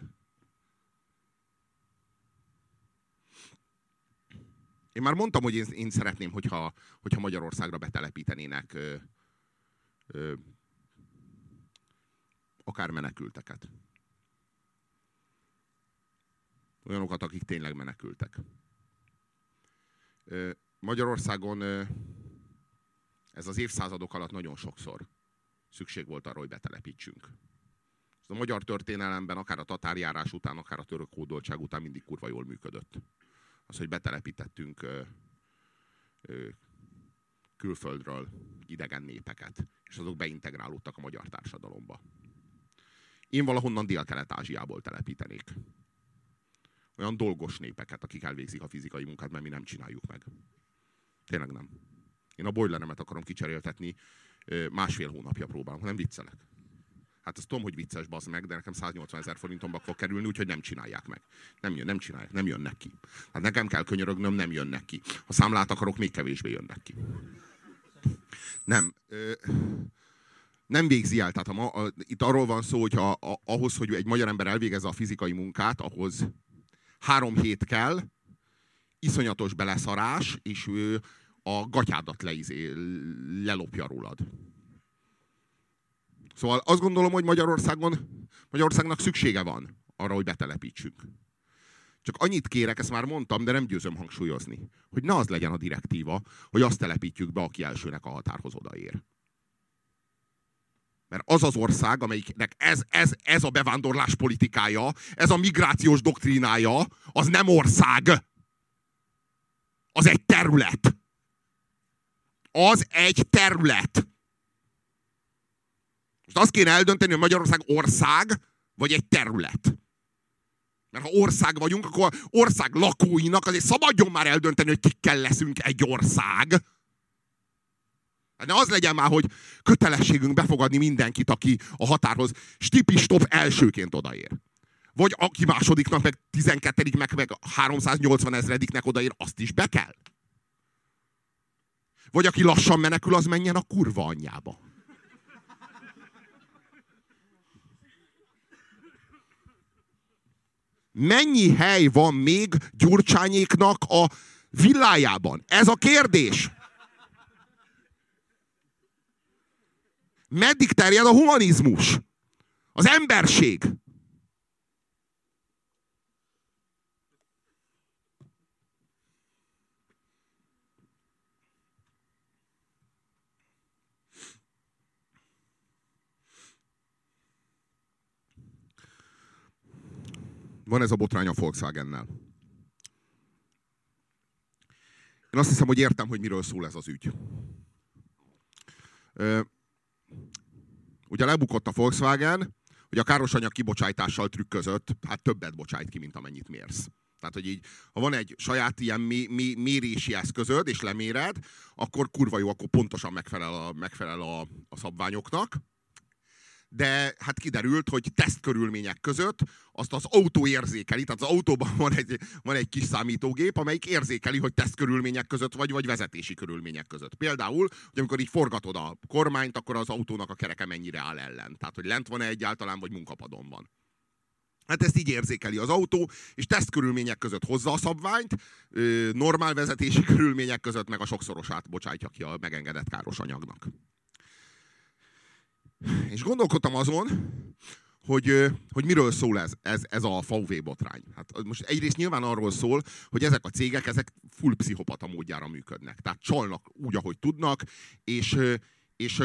Én már mondtam, hogy én, én szeretném, hogyha, hogyha Magyarországra betelepítenének ö, ö, akár menekülteket. Olyanokat, akik tényleg menekültek. Magyarországon ez az évszázadok alatt nagyon sokszor szükség volt arra, hogy betelepítsünk. Ez a magyar történelemben, akár a tatárjárás után, akár a török hódoltság után mindig kurva jól működött az, hogy betelepítettünk külföldről idegen népeket, és azok beintegrálódtak a magyar társadalomba. Én valahonnan Dél-Kelet-Ázsiából telepítenék. Olyan dolgos népeket, akik elvégzik a fizikai munkát, mert mi nem csináljuk meg. Tényleg nem. Én a boileremet akarom kicseréltetni, másfél hónapja próbálom, nem viccelek. Hát azt tudom, hogy vicces, bazd meg, de nekem 180 ezer forintomba fog kerülni, úgyhogy nem csinálják meg. Nem, jön, nem csinálják, nem jönnek ki. Hát nekem kell könyörögnöm, nem jönnek ki. Ha számlát akarok, még kevésbé jönnek ki. Nem. Ö, nem végzi el. Tehát a, a, itt arról van szó, hogy a, a, ahhoz, hogy egy magyar ember elvégezze a fizikai munkát, ahhoz három hét kell, iszonyatos beleszarás, és ő a gatyádat leizé, lelopja rólad. Szóval azt gondolom, hogy Magyarországon, Magyarországnak szüksége van arra, hogy betelepítsünk. Csak annyit kérek, ezt már mondtam, de nem győzöm hangsúlyozni, hogy ne az legyen a direktíva, hogy azt telepítjük be, aki elsőnek a határhoz odaér. Mert az az ország, amelyiknek ez, ez, ez a bevándorlás politikája, ez a migrációs doktrínája, az nem ország. Az egy terület. Az egy terület. Most azt kéne eldönteni, hogy Magyarország ország, vagy egy terület. Mert ha ország vagyunk, akkor ország lakóinak azért szabadjon már eldönteni, hogy kikkel leszünk egy ország. Ne az legyen már, hogy kötelességünk befogadni mindenkit, aki a határhoz stipistop elsőként odaér. Vagy aki másodiknak, meg 12 meg, meg 380 ezrediknek odaér, azt is be kell. Vagy aki lassan menekül, az menjen a kurva anyjába. mennyi hely van még Gyurcsányéknak a villájában? Ez a kérdés. Meddig terjed a humanizmus? Az emberség? Van ez a botrány a Volkswagen-nel. Én azt hiszem, hogy értem, hogy miről szól ez az ügy. Ugye lebukott a Volkswagen, hogy a károsanyag kibocsájtással trükközött, hát többet bocsájt ki, mint amennyit mérsz. Tehát, hogy így, ha van egy saját ilyen mé, mé, mérési eszközöd, és leméred, akkor kurva jó, akkor pontosan megfelel a, megfelel a, a szabványoknak de hát kiderült, hogy tesztkörülmények között azt az autó érzékeli, tehát az autóban van egy, van egy kis számítógép, amelyik érzékeli, hogy tesztkörülmények között vagy, vagy vezetési körülmények között. Például, hogy amikor így forgatod a kormányt, akkor az autónak a kereke mennyire áll ellen. Tehát, hogy lent van-e egyáltalán, vagy munkapadon van. Hát ezt így érzékeli az autó, és tesztkörülmények között hozza a szabványt, normál vezetési körülmények között meg a sokszorosát bocsátja ki a megengedett káros anyagnak. És gondolkodtam azon, hogy, hogy miről szól ez, ez, ez a VW botrány. Hát most egyrészt nyilván arról szól, hogy ezek a cégek, ezek full pszichopata módjára működnek. Tehát csalnak úgy, ahogy tudnak, és, és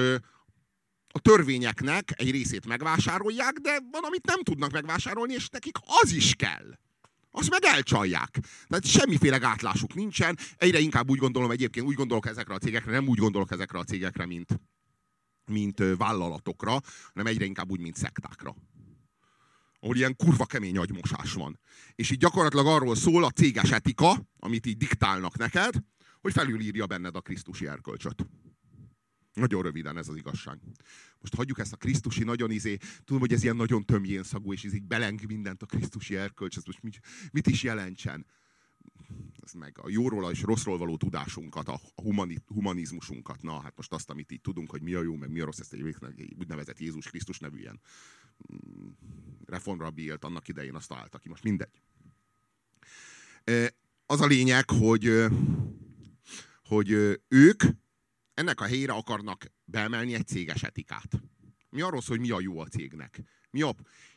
a törvényeknek egy részét megvásárolják, de van, amit nem tudnak megvásárolni, és nekik az is kell. Azt meg elcsalják. Tehát semmiféle gátlásuk nincsen. Egyre inkább úgy gondolom egyébként, úgy gondolok ezekre a cégekre, nem úgy gondolok ezekre a cégekre, mint, mint vállalatokra, hanem egyre inkább úgy, mint szektákra. Ahol ilyen kurva kemény agymosás van. És így gyakorlatilag arról szól a céges etika, amit így diktálnak neked, hogy felülírja benned a Krisztusi erkölcsöt. Nagyon röviden ez az igazság. Most hagyjuk ezt a Krisztusi nagyon izé, tudom, hogy ez ilyen nagyon tömjén szagú, és így beleng mindent a Krisztusi erkölcs, ez most mit, mit is jelentsen? Meg a jóról és rosszról való tudásunkat, a humani, humanizmusunkat. Na, hát most azt, amit így tudunk, hogy mi a jó, meg mi a rossz, ezt egy úgynevezett Jézus Krisztus nevű ilyen mm, reformrabbi élt annak idején, azt találta ki. Most mindegy. Az a lényeg, hogy, hogy ők ennek a helyére akarnak beemelni egy céges etikát. Mi arról szól, hogy mi a jó a cégnek. Mi a...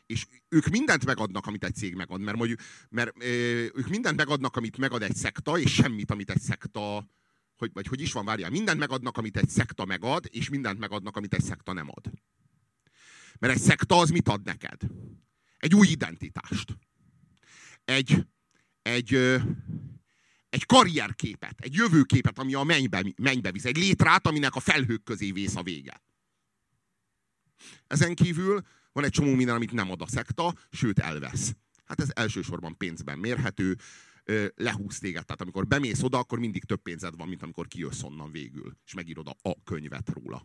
És ők mindent megadnak, amit egy cég megad, mert, mondjuk, mert ö, ők mindent megadnak, amit megad egy szekta, és semmit, amit egy szekta, hogy, vagy hogy is van, várjál, mindent megadnak, amit egy szekta megad, és mindent megadnak, amit egy szekta nem ad. Mert egy szekta az mit ad neked? Egy új identitást. Egy, egy, egy karrierképet, egy jövőképet, ami a mennybe, mennybe visz, egy létrát, aminek a felhők közé vész a vége. Ezen kívül van egy csomó minden, amit nem ad a szekta, sőt elvesz. Hát ez elsősorban pénzben mérhető, lehúz téged. Tehát amikor bemész oda, akkor mindig több pénzed van, mint amikor kijössz onnan végül, és megírod a, könyvet róla.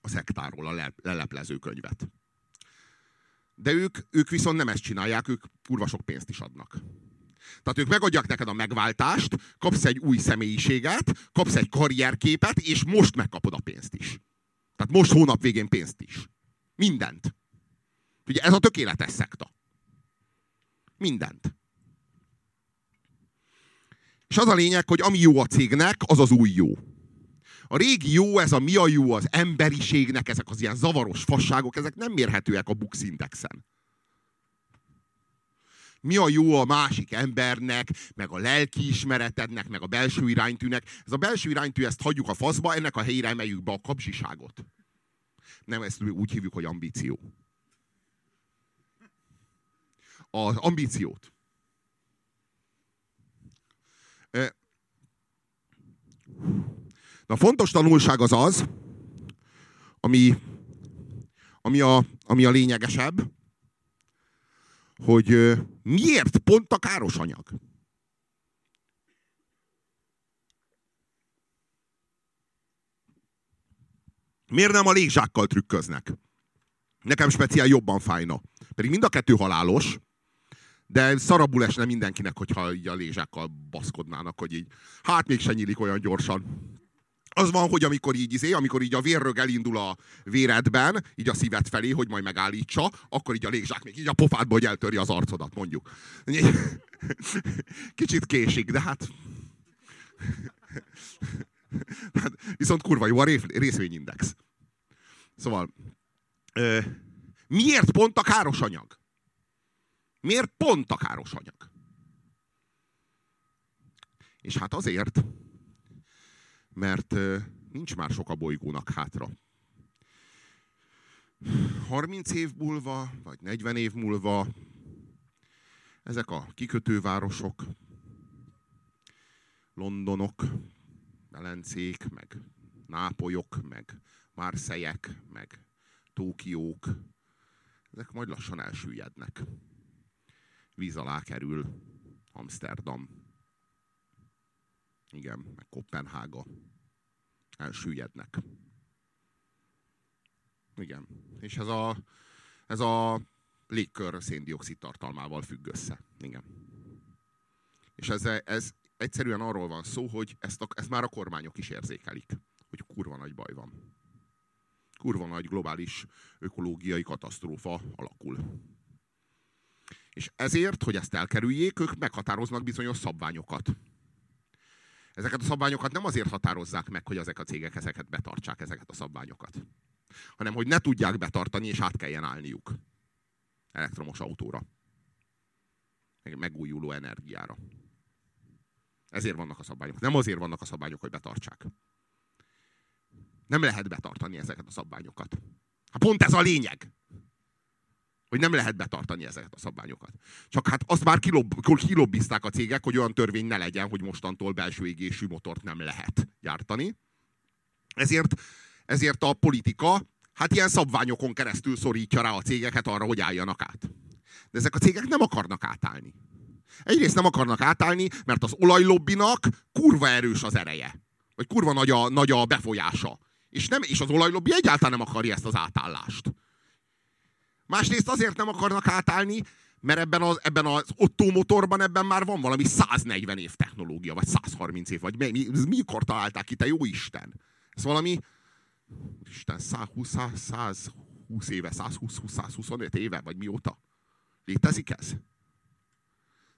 A szektáról, a le, leleplező könyvet. De ők, ők viszont nem ezt csinálják, ők kurva sok pénzt is adnak. Tehát ők megadják neked a megváltást, kapsz egy új személyiséget, kapsz egy karrierképet, és most megkapod a pénzt is. Tehát most hónap végén pénzt is. Mindent. Ugye ez a tökéletes szekta. Mindent. És az a lényeg, hogy ami jó a cégnek, az az új jó. A régi jó, ez a mi a jó az emberiségnek, ezek az ilyen zavaros fasságok, ezek nem mérhetőek a Bux Indexen mi a jó a másik embernek, meg a lelkiismeretednek, meg a belső iránytűnek. Ez a belső iránytű, ezt hagyjuk a faszba, ennek a helyére emeljük be a kapzsiságot. Nem, ezt úgy hívjuk, hogy ambíció. Az ambíciót. Na fontos tanulság az az, ami, ami, a, ami a lényegesebb, hogy miért pont a káros anyag? Miért nem a légzsákkal trükköznek? Nekem speciál jobban fájna. Pedig mind a kettő halálos, de szarabul esne mindenkinek, hogyha így a lézsákkal baszkodnának, hogy így, hát még nyílik olyan gyorsan az van, hogy amikor így, izé, amikor így a vérrög elindul a véredben, így a szívet felé, hogy majd megállítsa, akkor így a légzsák még így a pofádba, hogy eltörje az arcodat, mondjuk. Kicsit késik, de hát... hát viszont kurva jó a részvényindex. Szóval, miért pont a káros anyag? Miért pont a káros anyag? És hát azért, mert nincs már sok a bolygónak hátra. 30 év múlva, vagy 40 év múlva ezek a kikötővárosok, Londonok, Belencék, meg Nápolyok, meg Márszejek, meg Tókiók, ezek majd lassan elsüllyednek. Víz alá kerül Amsterdam, igen, meg Kopenhága. Elsüllyednek. Igen. És ez a, ez a légkör széndiokszid tartalmával függ össze. Igen. És ez, ez egyszerűen arról van szó, hogy ezt, a, ezt már a kormányok is érzékelik, hogy kurva nagy baj van. Kurva nagy globális ökológiai katasztrófa alakul. És ezért, hogy ezt elkerüljék, ők meghatároznak bizonyos szabványokat. Ezeket a szabványokat nem azért határozzák meg, hogy ezek a cégek ezeket betartsák, ezeket a szabványokat. hanem hogy ne tudják betartani, és át kelljen állniuk elektromos autóra. Meg megújuló energiára. Ezért vannak a szabályok. Nem azért vannak a szabályok, hogy betartsák. Nem lehet betartani ezeket a szabványokat. Hát pont ez a lényeg. Hogy nem lehet betartani ezeket a szabványokat. Csak hát azt már kilob, kilobbizták a cégek, hogy olyan törvény ne legyen, hogy mostantól belső égésű motort nem lehet gyártani. Ezért, ezért a politika hát ilyen szabványokon keresztül szorítja rá a cégeket arra, hogy álljanak át. De ezek a cégek nem akarnak átállni. Egyrészt nem akarnak átállni, mert az olajlobbinak kurva erős az ereje. Vagy kurva nagy a, nagy a befolyása. És, nem, és az olajlobbi egyáltalán nem akarja ezt az átállást. Másrészt azért nem akarnak átállni, mert ebben az, ebben az Otto motorban ebben már van valami 140 év technológia, vagy 130 év, vagy mi, mi, mikor találták ki, te jó Isten? Ez valami, Isten, 120, 120 éve, 120, 125 éve, vagy mióta? Létezik ez?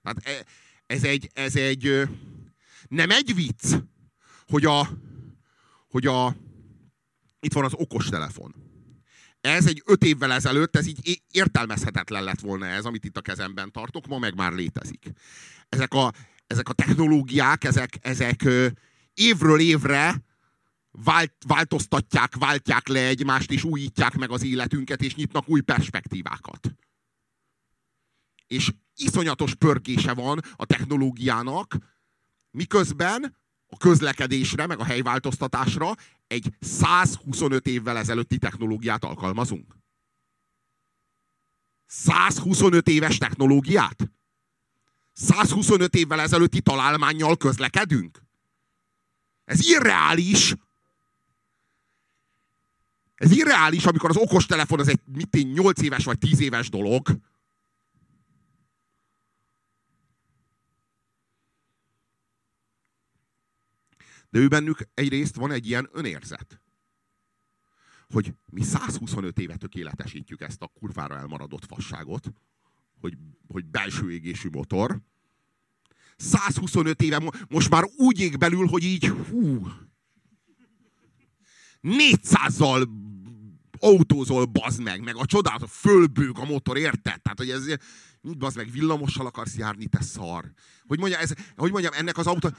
Tehát e, ez egy, ez egy nem egy vicc, hogy a, hogy a itt van az okostelefon. Ez egy öt évvel ezelőtt, ez így értelmezhetetlen lett volna ez, amit itt a kezemben tartok, ma meg már létezik. Ezek a, ezek a technológiák, ezek, ezek évről évre vált, változtatják, váltják le egymást, és újítják meg az életünket, és nyitnak új perspektívákat. És iszonyatos pörgése van a technológiának, miközben a közlekedésre, meg a helyváltoztatásra egy 125 évvel ezelőtti technológiát alkalmazunk. 125 éves technológiát? 125 évvel ezelőtti találmánnyal közlekedünk? Ez irreális. Ez irreális, amikor az okostelefon az egy mit én, 8 éves vagy 10 éves dolog. De ő bennük egyrészt van egy ilyen önérzet. Hogy mi 125 éve tökéletesítjük ezt a kurvára elmaradott fasságot, hogy, hogy belső égésű motor. 125 éve most már úgy ég belül, hogy így hú, 400-zal autózol, bazd meg, meg a csodát, fölbőg a motor, érted? Tehát, hogy ez, bazd meg, villamossal akarsz járni, te szar. Hogy mondjam, ez, hogy mondjam, ennek az autó...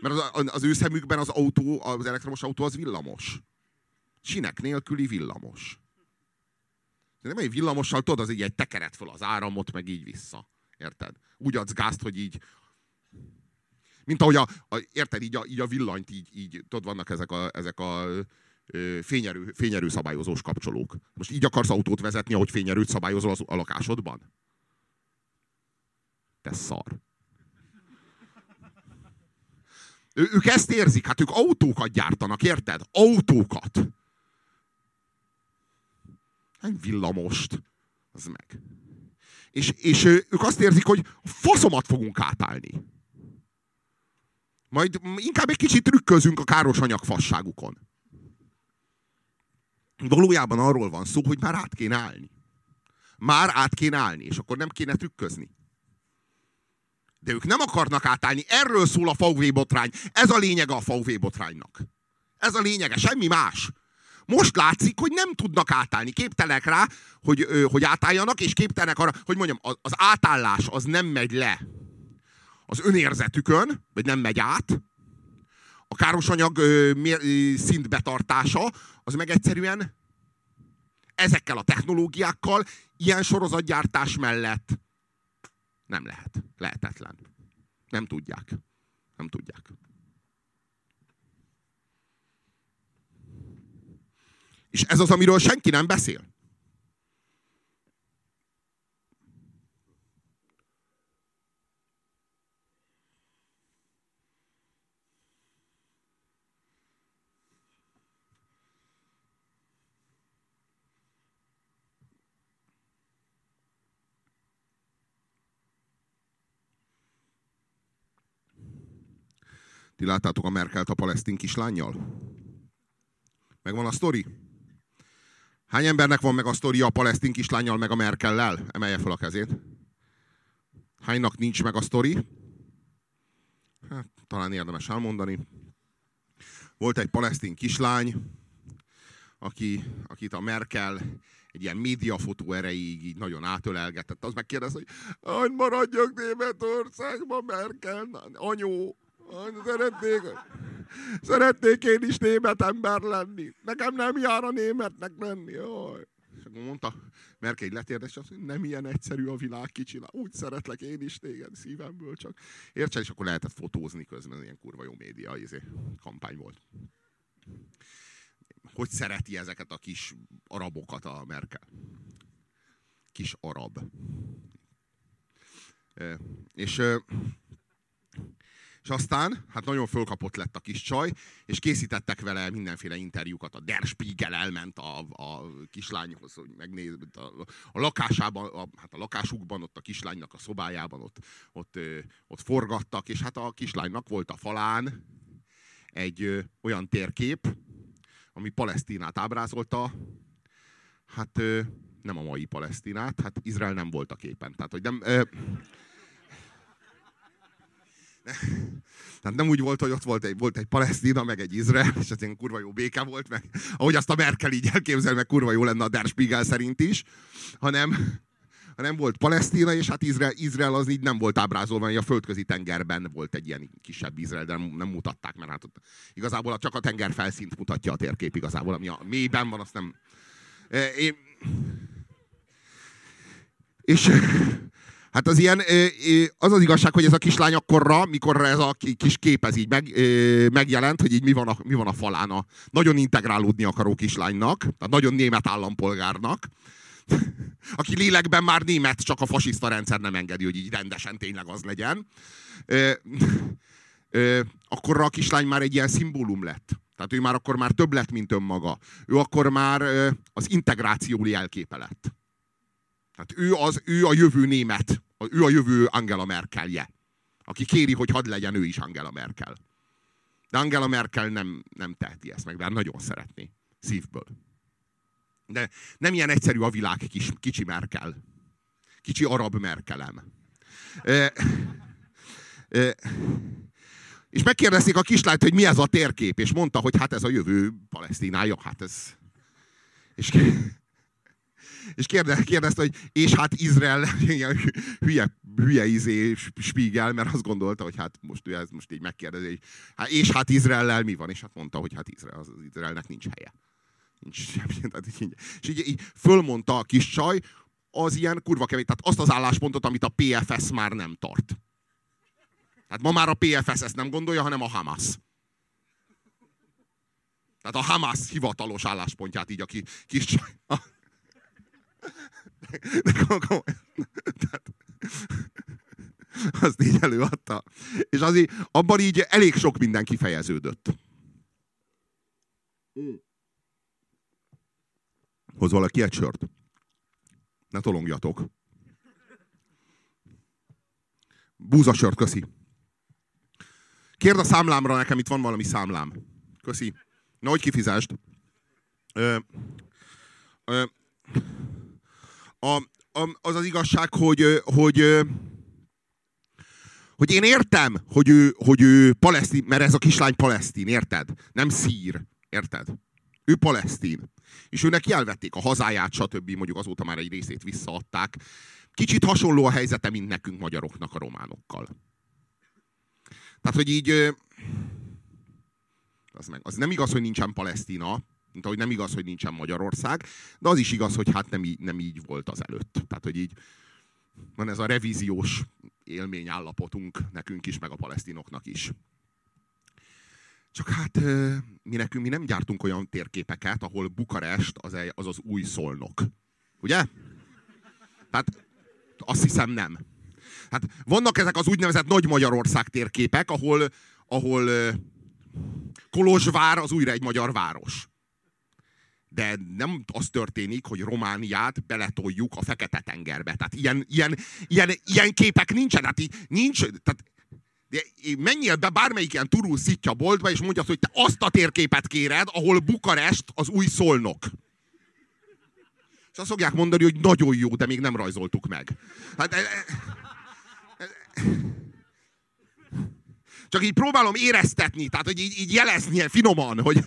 Mert az, az ő szemükben az autó, az elektromos autó az villamos. Sinek nélküli villamos. De nem egy villamossal, tudod, az így egy tekeret föl az áramot, meg így vissza. Érted? Úgy adsz gázt, hogy így... Mint ahogy a, a érted, így a, így a villanyt, így, így tudod, vannak ezek a, ezek a fényerő, fényerő szabályozós kapcsolók. Most így akarsz autót vezetni, ahogy fényerőt szabályozol a lakásodban? Te szar. Ő, ők ezt érzik, hát ők autókat gyártanak, érted? Autókat. Nem villamost. Az meg. És, és ők azt érzik, hogy faszomat fogunk átállni. Majd inkább egy kicsit trükközünk a káros anyag fasságukon. Valójában arról van szó, hogy már át kéne állni. Már át kéne állni, és akkor nem kéne trükközni. De ők nem akarnak átállni. Erről szól a VW botrány. Ez a lényege a VW botránynak. Ez a lényege, semmi más. Most látszik, hogy nem tudnak átállni. Képtelenek rá, hogy, hogy átálljanak, és képtelenek arra, hogy mondjam, az átállás az nem megy le az önérzetükön, vagy nem megy át. A károsanyag szint betartása, az meg egyszerűen ezekkel a technológiákkal, ilyen sorozatgyártás mellett nem lehet. Lehetetlen. Nem tudják. Nem tudják. És ez az, amiről senki nem beszél. Ti láttátok a Merkelt a palesztin kislányjal? Megvan a sztori? Hány embernek van meg a sztori a palesztin kislányjal meg a Merkellel? Emelje fel a kezét. Hánynak nincs meg a sztori? Hát, talán érdemes elmondani. Volt egy palesztin kislány, aki, akit a Merkel egy ilyen médiafotó erejéig így nagyon átölelgetett, az megkérdez, hogy hogy maradjak Németországban, Merkel, anyu, szeretnék, szeretnék én is német ember lenni. Nekem nem jár a németnek lenni. Jaj. És akkor mondta Merkel egy letérdes, hogy nem ilyen egyszerű a világ kicsi. Úgy szeretlek én is téged szívemből csak. Értsen, és akkor lehetett fotózni közben, ilyen kurva jó média izé, kampány volt hogy szereti ezeket a kis arabokat a Merkel. Kis arab. És, és aztán, hát nagyon fölkapott lett a kis csaj, és készítettek vele mindenféle interjúkat. A Der Spiegel elment a, a kislányhoz, hogy megnéz, a, a lakásában, a, hát a lakásukban, ott a kislánynak a szobájában, ott, ott, ott forgattak, és hát a kislánynak volt a falán egy ö, olyan térkép, ami Palesztinát ábrázolta, hát ö, nem a mai Palesztinát, hát Izrael nem volt a képen. Tehát, hogy nem... Ö, tehát nem úgy volt, hogy ott volt egy, volt egy Palesztina, meg egy Izrael, és ez ilyen kurva jó béke volt, meg ahogy azt a Merkel így elképzel, meg kurva jó lenne a Der Spiegel szerint is, hanem, hanem volt Palesztina, és hát Izrael, Izrael az így nem volt ábrázolva, hogy a földközi tengerben volt egy ilyen kisebb Izrael, de nem, nem mutatták, mert hát ott igazából csak a tenger felszínt mutatja a térkép igazából, ami a mélyben van, azt nem... Én... És hát az ilyen, az az igazság, hogy ez a kislány akkorra, mikor ez a kis kép ez így meg, megjelent, hogy így mi van, a, mi van a falán a nagyon integrálódni akaró kislánynak, tehát nagyon német állampolgárnak, aki lélekben már német, csak a fasiszta rendszer nem engedi, hogy így rendesen tényleg az legyen, ö, ö, akkor a kislány már egy ilyen szimbólum lett. Tehát ő már akkor már több lett, mint önmaga. Ő akkor már az integráció jelképe lett. Tehát ő, az, ő a jövő német, ő a jövő Angela Merkelje, aki kéri, hogy hadd legyen ő is Angela Merkel. De Angela Merkel nem, nem teheti ezt meg, bár nagyon szeretné. Szívből. De nem ilyen egyszerű a világ, kis, kicsi Merkel. Kicsi arab Merkelem. E, e, és megkérdezték a kislányt, hogy mi ez a térkép, és mondta, hogy hát ez a jövő Palesztinája, hát ez... És, és kérdezte, hogy és hát Izrael, ilyen hülye, hülye izé Spiegel, mert azt gondolta, hogy hát most ő ez most így megkérdezi, hogy hát, és hát Izraellel mi van? És hát mondta, hogy hát Izrael, az Izraelnek nincs helye. Nincs semmi. Tehát így, és így, így fölmondta a kis csaj, az ilyen kurva kevés. Tehát azt az álláspontot, amit a PFS már nem tart. Tehát ma már a PFS ezt nem gondolja, hanem a Hamas. Tehát a Hamas hivatalos álláspontját így a kis csaj. De Tehát, azt így előadta. És az így, abban így elég sok minden kifejeződött. Mm. Hoz valaki egy sört? Ne tolongjatok. Búzasört, köszi. Kérd a számlámra, nekem itt van valami számlám. Köszi. Na, hogy kifizest? Ö, ö, a, a, az az igazság, hogy, hogy, hogy én értem, hogy ő, hogy ő palesztin, mert ez a kislány palesztin, érted? Nem szír, érted? Ő palesztin. És őnek elvették a hazáját, stb. Mondjuk azóta már egy részét visszaadták. Kicsit hasonló a helyzete, mint nekünk magyaroknak a románokkal. Tehát, hogy így... Az, meg, az nem igaz, hogy nincsen Palesztina, ahogy nem igaz, hogy nincsen Magyarország, de az is igaz, hogy hát nem így, nem így volt az előtt. Tehát, hogy így van ez a revíziós élményállapotunk nekünk is, meg a palesztinoknak is. Csak hát mi nekünk mi nem gyártunk olyan térképeket, ahol Bukarest az, az az új szolnok. Ugye? Tehát azt hiszem nem. Hát vannak ezek az úgynevezett Nagy Magyarország térképek, ahol, ahol Kolozsvár az újra egy magyar város. De nem az történik, hogy Romániát beletoljuk a Fekete-tengerbe. Tehát ilyen, ilyen, ilyen, ilyen képek nincsenek. Tehát nincs, tehát de menjél be bármelyik ilyen turul szitja boltba, és mondja hogy te azt a térképet kéred, ahol Bukarest az új szolnok. És azt fogják mondani, hogy nagyon jó, de még nem rajzoltuk meg. Hát, e, e, e, csak így próbálom éreztetni, tehát hogy így, így jelezni finoman, hogy...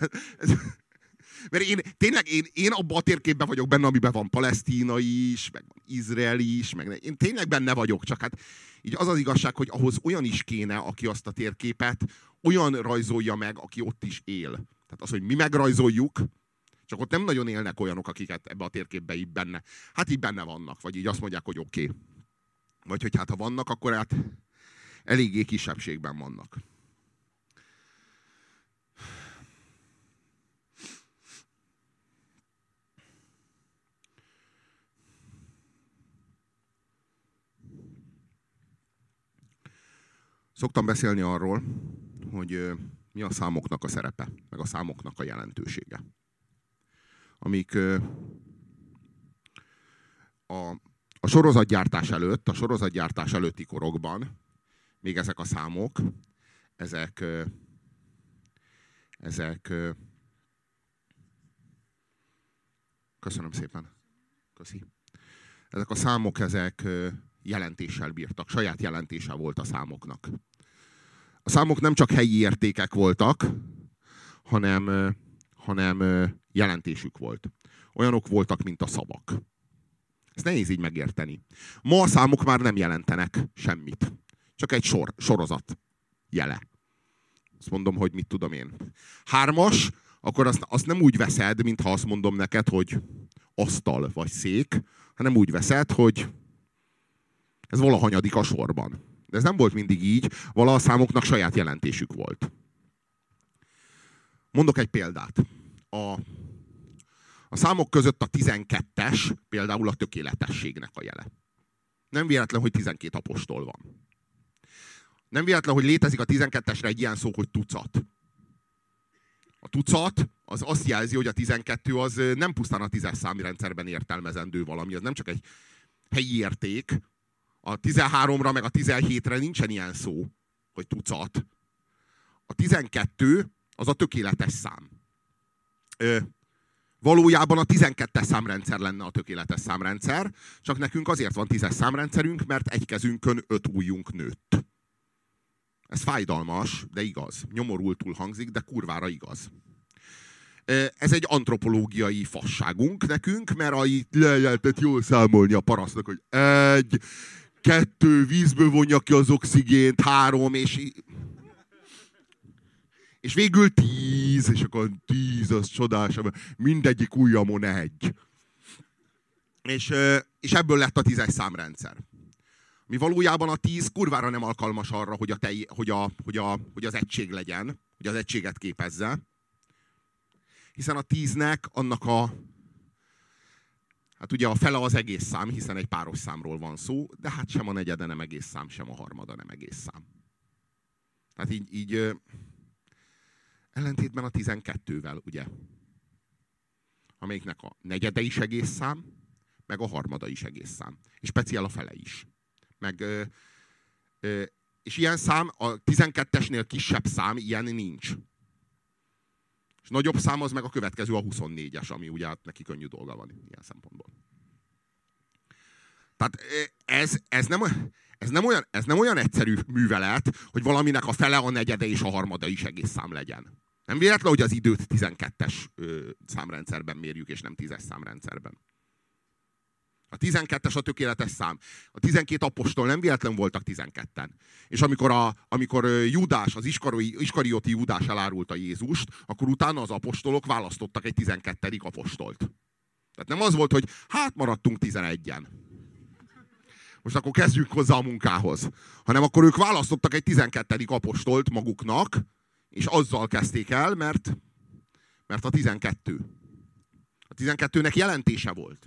Mert én tényleg, én, én abban a térképben vagyok benne, amiben van Palesztina is, meg Izrael is, meg én tényleg benne vagyok, csak hát így az az igazság, hogy ahhoz olyan is kéne, aki azt a térképet olyan rajzolja meg, aki ott is él. Tehát az, hogy mi megrajzoljuk, csak ott nem nagyon élnek olyanok, akiket ebbe a térképbe így benne. Hát így benne vannak, vagy így azt mondják, hogy oké. Okay. Vagy hogy hát ha vannak, akkor hát eléggé kisebbségben vannak. Szoktam beszélni arról, hogy mi a számoknak a szerepe, meg a számoknak a jelentősége. Amik a, a sorozatgyártás előtt, a sorozatgyártás előtti korokban még ezek a számok, ezek, ezek köszönöm szépen, köszi. Ezek a számok, ezek jelentéssel bírtak, saját jelentése volt a számoknak a számok nem csak helyi értékek voltak, hanem, hanem jelentésük volt. Olyanok voltak, mint a szavak. Ezt nehéz így megérteni. Ma a számok már nem jelentenek semmit. Csak egy sor, sorozat jele. Azt mondom, hogy mit tudom én. Hármas, akkor azt, azt nem úgy veszed, mintha azt mondom neked, hogy asztal vagy szék, hanem úgy veszed, hogy ez valahanyadik a sorban. De ez nem volt mindig így, vala a számoknak saját jelentésük volt. Mondok egy példát. A, a számok között a 12-es például a tökéletességnek a jele. Nem véletlen, hogy 12 apostol van. Nem véletlen, hogy létezik a 12-esre egy ilyen szó, hogy tucat. A tucat az azt jelzi, hogy a 12 az nem pusztán a tízes számrendszerben értelmezendő valami, az nem csak egy helyi érték, a 13-ra meg a 17-re nincsen ilyen szó, hogy tucat. A 12 az a tökéletes szám. Ö, valójában a 12-es számrendszer lenne a tökéletes számrendszer, csak nekünk azért van 10-es számrendszerünk, mert egy kezünkön öt ujjunk nőtt. Ez fájdalmas, de igaz. Nyomorultul hangzik, de kurvára igaz. Ez egy antropológiai fasságunk nekünk, mert a le lehetett jól számolni a parasztnak, hogy egy, kettő, vízből vonja ki az oxigént, három, és és végül tíz, és akkor tíz, az csodás, mindegyik ujjamon egy. És, és ebből lett a tízes számrendszer. Mi valójában a tíz kurvára nem alkalmas arra, hogy, a tej, hogy, a, hogy, a, hogy az egység legyen, hogy az egységet képezze. Hiszen a tíznek annak a, Hát ugye a fele az egész szám, hiszen egy páros számról van szó, de hát sem a negyede nem egész szám, sem a harmada nem egész szám. Tehát így, így ellentétben a 12-vel, ugye? Amelyiknek a negyede is egész szám, meg a harmada is egész szám. És speciál a fele is. Meg, ö, ö, és ilyen szám, a 12-esnél kisebb szám, ilyen nincs. És nagyobb szám az meg a következő, a 24-es, ami ugye hát neki könnyű dolga van ilyen szempontból. Tehát ez, ez, nem, ez, nem olyan, ez nem olyan egyszerű művelet, hogy valaminek a fele, a negyede és a harmada is egész szám legyen. Nem véletlen, hogy az időt 12-es számrendszerben mérjük, és nem 10-es számrendszerben. A 12-es a tökéletes szám. A 12 apostol nem véletlen voltak 12-en. És amikor, a, amikor Judás, az iskari, iskarioti Judás elárulta Jézust, akkor utána az apostolok választottak egy 12. apostolt. Tehát nem az volt, hogy hát maradtunk 11-en. Most akkor kezdjünk hozzá a munkához. Hanem akkor ők választottak egy 12. apostolt maguknak, és azzal kezdték el, mert, mert a 12. A 12-nek jelentése volt.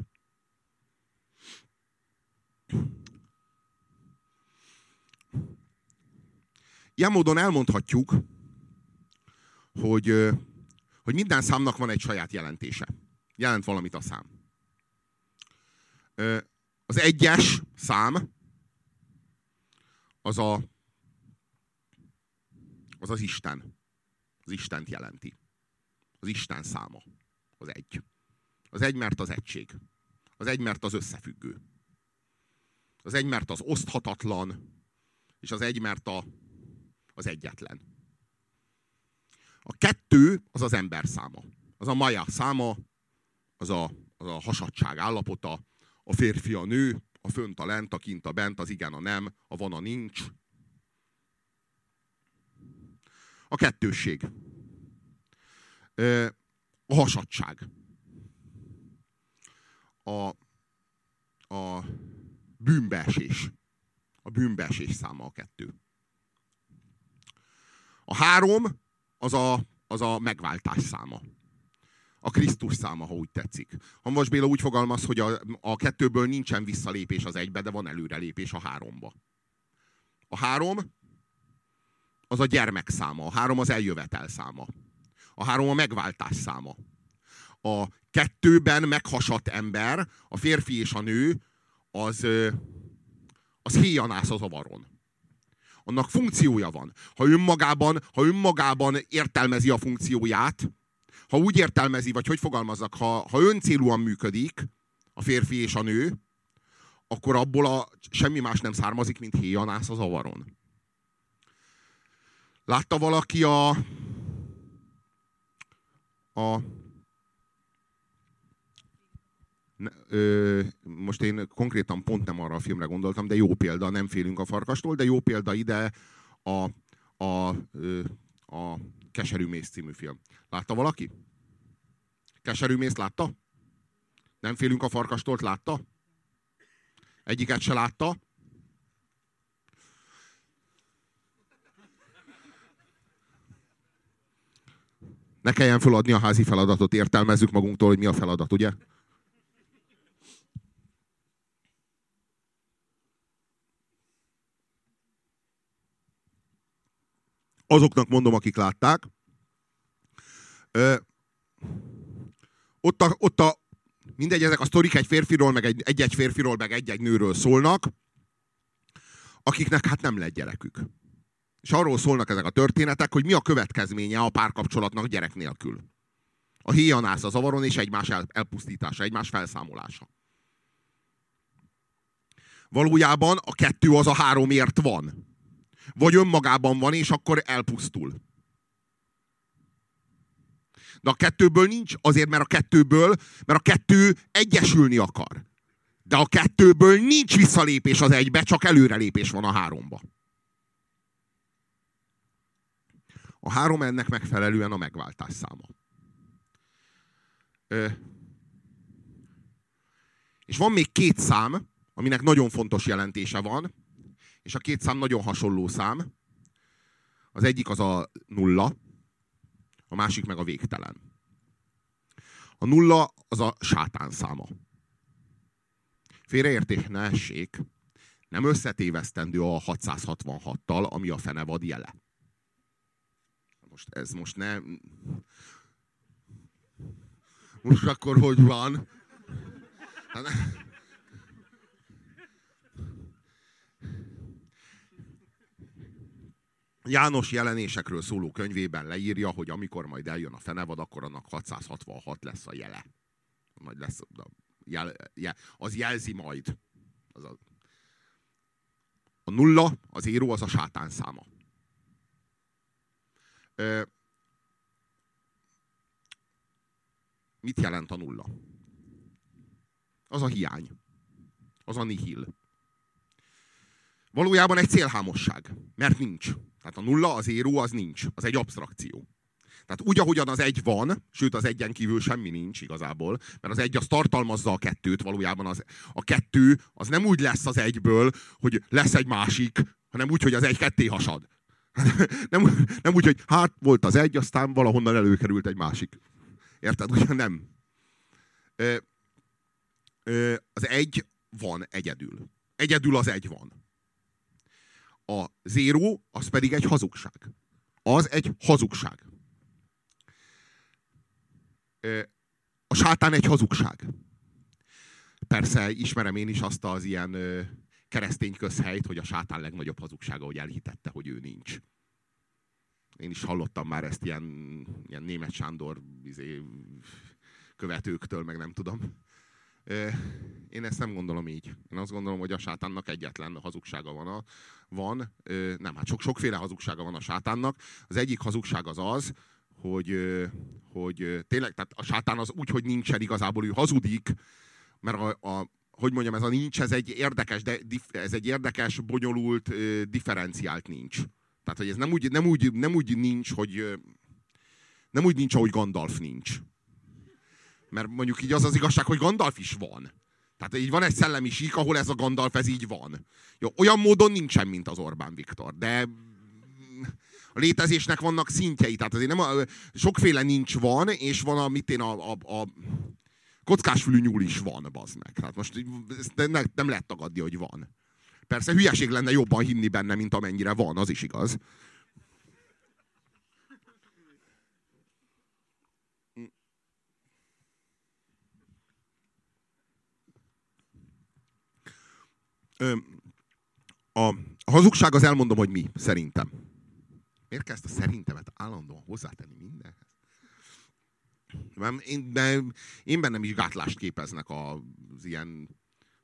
Ilyen módon elmondhatjuk, hogy, hogy minden számnak van egy saját jelentése. Jelent valamit a szám. Az egyes szám az a, az az Isten. Az Istent jelenti. Az Isten száma. Az egy. Az egy, mert az egység. Az egy, mert az összefüggő. Az egy, mert az oszthatatlan, és az egy, mert a, az egyetlen. A kettő az az ember száma. az a maja száma, az a, az a hasadság állapota, a férfi, a nő, a fönt, a lent, a kint, a bent, az igen, a nem, a van, a nincs. A kettősség. A hasadság. A, a bűnbeesés. A bűnbeesés száma a kettő. A három az a, az a megváltás száma. A Krisztus száma, ha úgy tetszik. Ha most Béla úgy fogalmaz, hogy a, a kettőből nincsen visszalépés az egybe, de van előrelépés a háromba. A három az a gyermek száma, a három az eljövetel száma. A három a megváltás száma. A kettőben meghasadt ember, a férfi és a nő, az, az héjanász az avaron. Annak funkciója van. Ha önmagában, ha önmagában értelmezi a funkcióját, ha úgy értelmezi, vagy hogy fogalmazzak, ha, ha öncélúan működik a férfi és a nő, akkor abból a, semmi más nem származik, mint héjanász az avaron. Látta valaki a, a ö, most én konkrétan pont nem arra a filmre gondoltam, de jó példa, nem félünk a farkastól, de jó példa ide a, a, ö, a Keserű Mész című film. Látta valaki? Keserű Mész látta? Nem félünk a farkastól, látta? Egyiket se látta? Ne kelljen feladni a házi feladatot, értelmezzük magunktól, hogy mi a feladat, ugye? Azoknak mondom, akik látták. Ö, ott a, ott a, mindegy, ezek a sztorik egy férfiról, meg egy-egy férfiról, meg egy-egy nőről szólnak, akiknek hát nem lett gyerekük. És arról szólnak ezek a történetek, hogy mi a következménye a párkapcsolatnak gyerek nélkül. A héjanász az avaron és egymás el, elpusztítása, egymás felszámolása. Valójában a kettő az a háromért van. Vagy önmagában van, és akkor elpusztul. De a kettőből nincs, azért, mert a kettőből, mert a kettő egyesülni akar. De a kettőből nincs visszalépés az egybe, csak előrelépés van a háromba. A három ennek megfelelően a megváltás száma. Ö, és van még két szám, aminek nagyon fontos jelentése van, és a két szám nagyon hasonló szám. Az egyik az a nulla, a másik meg a végtelen. A nulla az a sátán száma. Félreértés ne essék, nem összetévesztendő a 666-tal, ami a fenevad jele. Most ez most nem... Most akkor hogy van? Hát János jelenésekről szóló könyvében leírja, hogy amikor majd eljön a fenevad, akkor annak 666 lesz a jele. Majd lesz, jel, jel, az jelzi majd. Az a, a nulla, az éró, az a sátán száma. Ö, mit jelent a nulla? Az a hiány. Az a nihil. Valójában egy célhámosság, mert nincs. Tehát a nulla, az éró, az nincs. Az egy abstrakció. Tehát úgy, ahogyan az egy van, sőt az egyen kívül semmi nincs igazából, mert az egy az tartalmazza a kettőt, valójában az, a kettő az nem úgy lesz az egyből, hogy lesz egy másik, hanem úgy, hogy az egy ketté hasad. nem, nem úgy, hogy hát volt az egy, aztán valahonnan előkerült egy másik. Érted? Ugyan nem. Ö, ö, az egy van egyedül. Egyedül az egy van. A zéró, az pedig egy hazugság. Az egy hazugság. A sátán egy hazugság. Persze ismerem én is azt az ilyen keresztény közhelyt, hogy a sátán legnagyobb hazugsága, hogy elhitette, hogy ő nincs. Én is hallottam már ezt ilyen, ilyen német Sándor izé, követőktől, meg nem tudom. Én ezt nem gondolom így. Én azt gondolom, hogy a sátánnak egyetlen hazugsága van. A, van nem, hát sok, sokféle hazugsága van a sátánnak. Az egyik hazugság az az, hogy, hogy tényleg, tehát a sátán az úgy, hogy nincsen igazából, ő hazudik, mert a, a hogy mondjam, ez a nincs, ez egy érdekes, de, ez egy érdekes, bonyolult, differenciált nincs. Tehát, hogy ez nem úgy, nem úgy, nem úgy nincs, hogy nem úgy nincs, ahogy Gandalf nincs. Mert mondjuk így az az igazság, hogy Gandalf is van. Tehát így van egy szellemi sík, ahol ez a Gandalf, ez így van. Jó, olyan módon nincsen, mint az Orbán Viktor, de a létezésnek vannak szintjei, tehát azért nem a, sokféle nincs van, és van, amit én a, a, a kockásfülű nyúl is van, bazd meg. Hát most nem, nem lehet tagadni, hogy van. Persze hülyeség lenne jobban hinni benne, mint amennyire van, az is igaz. A hazugság az elmondom, hogy mi, szerintem. Miért kell ezt a szerintemet állandóan hozzátenni mindenhez? Én, de én bennem is gátlást képeznek az ilyen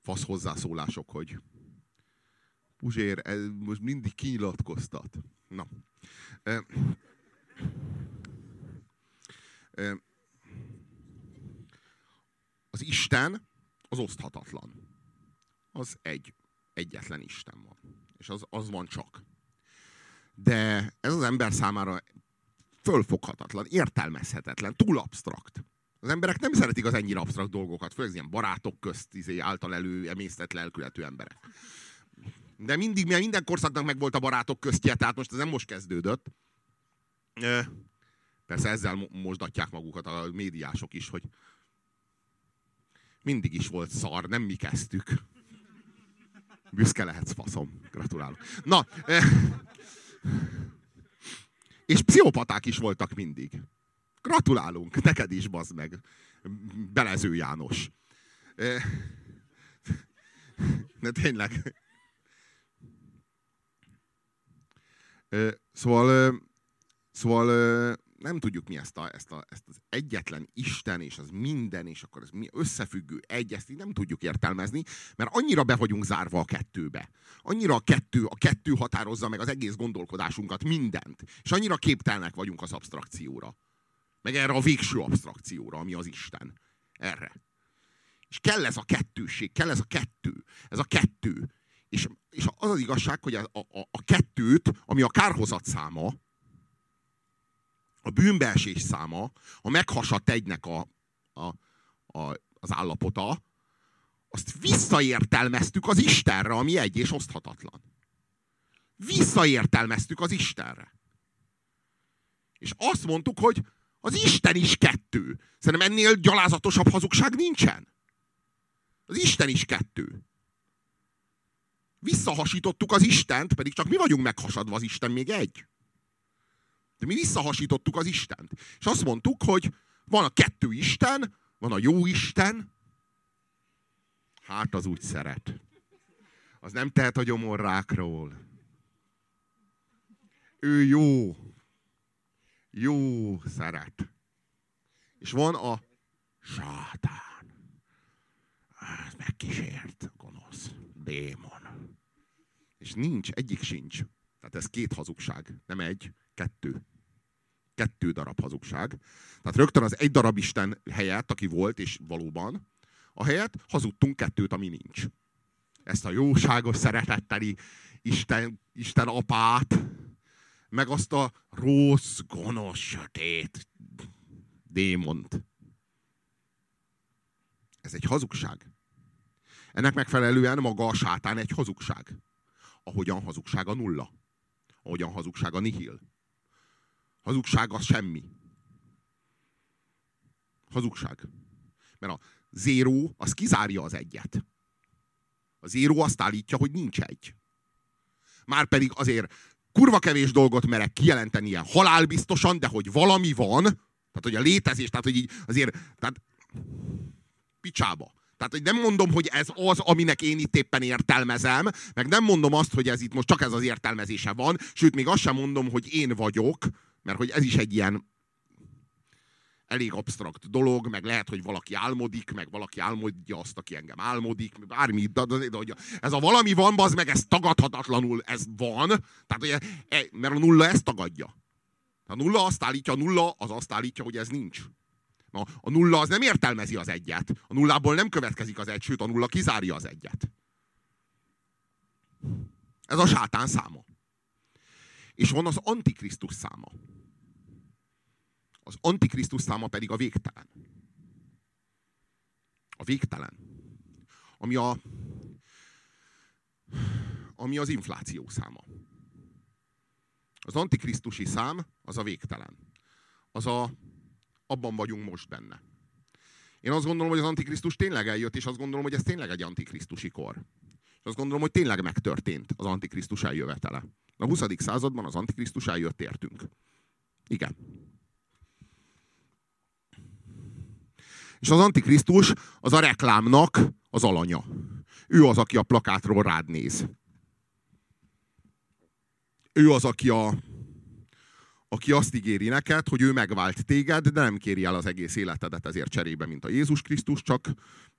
fasz hozzászólások, hogy Puzsér, ez most mindig kinyilatkoztat. Na. E, e, az Isten az oszthatatlan. Az egy, egyetlen Isten van. És az, az van csak. De ez az ember számára fölfoghatatlan, értelmezhetetlen, túl absztrakt. Az emberek nem szeretik az ennyire absztrakt dolgokat, főleg ilyen barátok közt izé, által elő emésztett lelkületű emberek. De mindig, mert minden korszaknak meg volt a barátok köztje, tehát most ez nem most kezdődött. Persze ezzel mosdatják magukat a médiások is, hogy mindig is volt szar, nem mi kezdtük. Büszke lehetsz, faszom. Gratulálok. Na, és pszichopaták is voltak mindig. Gratulálunk, neked is, bazd meg. Belező János. De tényleg. Szóval, szóval nem tudjuk mi ezt, a, ezt, a, ezt az egyetlen Isten, és az minden, és akkor ez mi összefüggő egy, ezt így nem tudjuk értelmezni, mert annyira be vagyunk zárva a kettőbe. Annyira a kettő, a kettő határozza meg az egész gondolkodásunkat, mindent. És annyira képtelnek vagyunk az abstrakcióra. Meg erre a végső abstrakcióra, ami az Isten. Erre. És kell ez a kettőség, kell ez a kettő. Ez a kettő. És, és az az igazság, hogy a, a, a kettőt, ami a kárhozat száma, a bűnbeesés száma, a meghasadt egynek a, a, a, az állapota, azt visszaértelmeztük az Istenre, ami egy és oszthatatlan. Visszaértelmeztük az Istenre. És azt mondtuk, hogy az Isten is kettő. Szerintem ennél gyalázatosabb hazugság nincsen. Az Isten is kettő. Visszahasítottuk az Istent, pedig csak mi vagyunk meghasadva, az Isten még egy. De mi visszahasítottuk az Istent. És azt mondtuk, hogy van a kettő Isten, van a jó Isten, hát az úgy szeret. Az nem tehet a gyomorrákról. Ő jó. Jó szeret. És van a sátán. Ez megkísért, gonosz, démon. És nincs, egyik sincs. Tehát ez két hazugság, nem egy, kettő kettő darab hazugság. Tehát rögtön az egy darab Isten helyett, aki volt, és valóban, a helyett hazudtunk kettőt, ami nincs. Ezt a jóságos, szeretetteli Isten, Isten apát, meg azt a rossz, gonosz, sötét démont. Ez egy hazugság. Ennek megfelelően maga a sátán egy hazugság. Ahogyan hazugság a nulla. Ahogyan hazugság a nihil. Hazugság az semmi. Hazugság. Mert a zéró az kizárja az egyet. A zéró azt állítja, hogy nincs egy. Márpedig azért kurva kevés dolgot merek kijelenteni ilyen halálbiztosan, de hogy valami van, tehát hogy a létezés, tehát hogy így azért, tehát picsába. Tehát, hogy nem mondom, hogy ez az, aminek én itt éppen értelmezem, meg nem mondom azt, hogy ez itt most csak ez az értelmezése van, sőt, még azt sem mondom, hogy én vagyok, mert hogy ez is egy ilyen elég absztrakt dolog, meg lehet, hogy valaki álmodik, meg valaki álmodja azt, aki engem álmodik, bármi, de, de, de, de ez a valami van, az meg ez tagadhatatlanul, ez van, tehát, hogy, e, mert a nulla ezt tagadja. A nulla azt állítja, a nulla az azt állítja, hogy ez nincs. Na, a nulla az nem értelmezi az egyet. A nullából nem következik az egy, sőt a nulla kizárja az egyet. Ez a sátán száma. És van az antikrisztus száma. Az antikrisztus száma pedig a végtelen. A végtelen. Ami a ami az infláció száma. Az antikrisztusi szám az a végtelen. Az a, abban vagyunk most benne. Én azt gondolom, hogy az antikrisztus tényleg eljött, és azt gondolom, hogy ez tényleg egy antikrisztusi kor. És azt gondolom, hogy tényleg megtörtént az antikrisztus eljövetele. A 20. században az antikrisztus eljött értünk. Igen. És az antikrisztus az a reklámnak az alanya. Ő az, aki a plakátról rád néz. Ő az, aki, a, aki azt ígéri neked, hogy ő megvált téged, de nem kéri el az egész életedet ezért cserébe, mint a Jézus Krisztus, csak,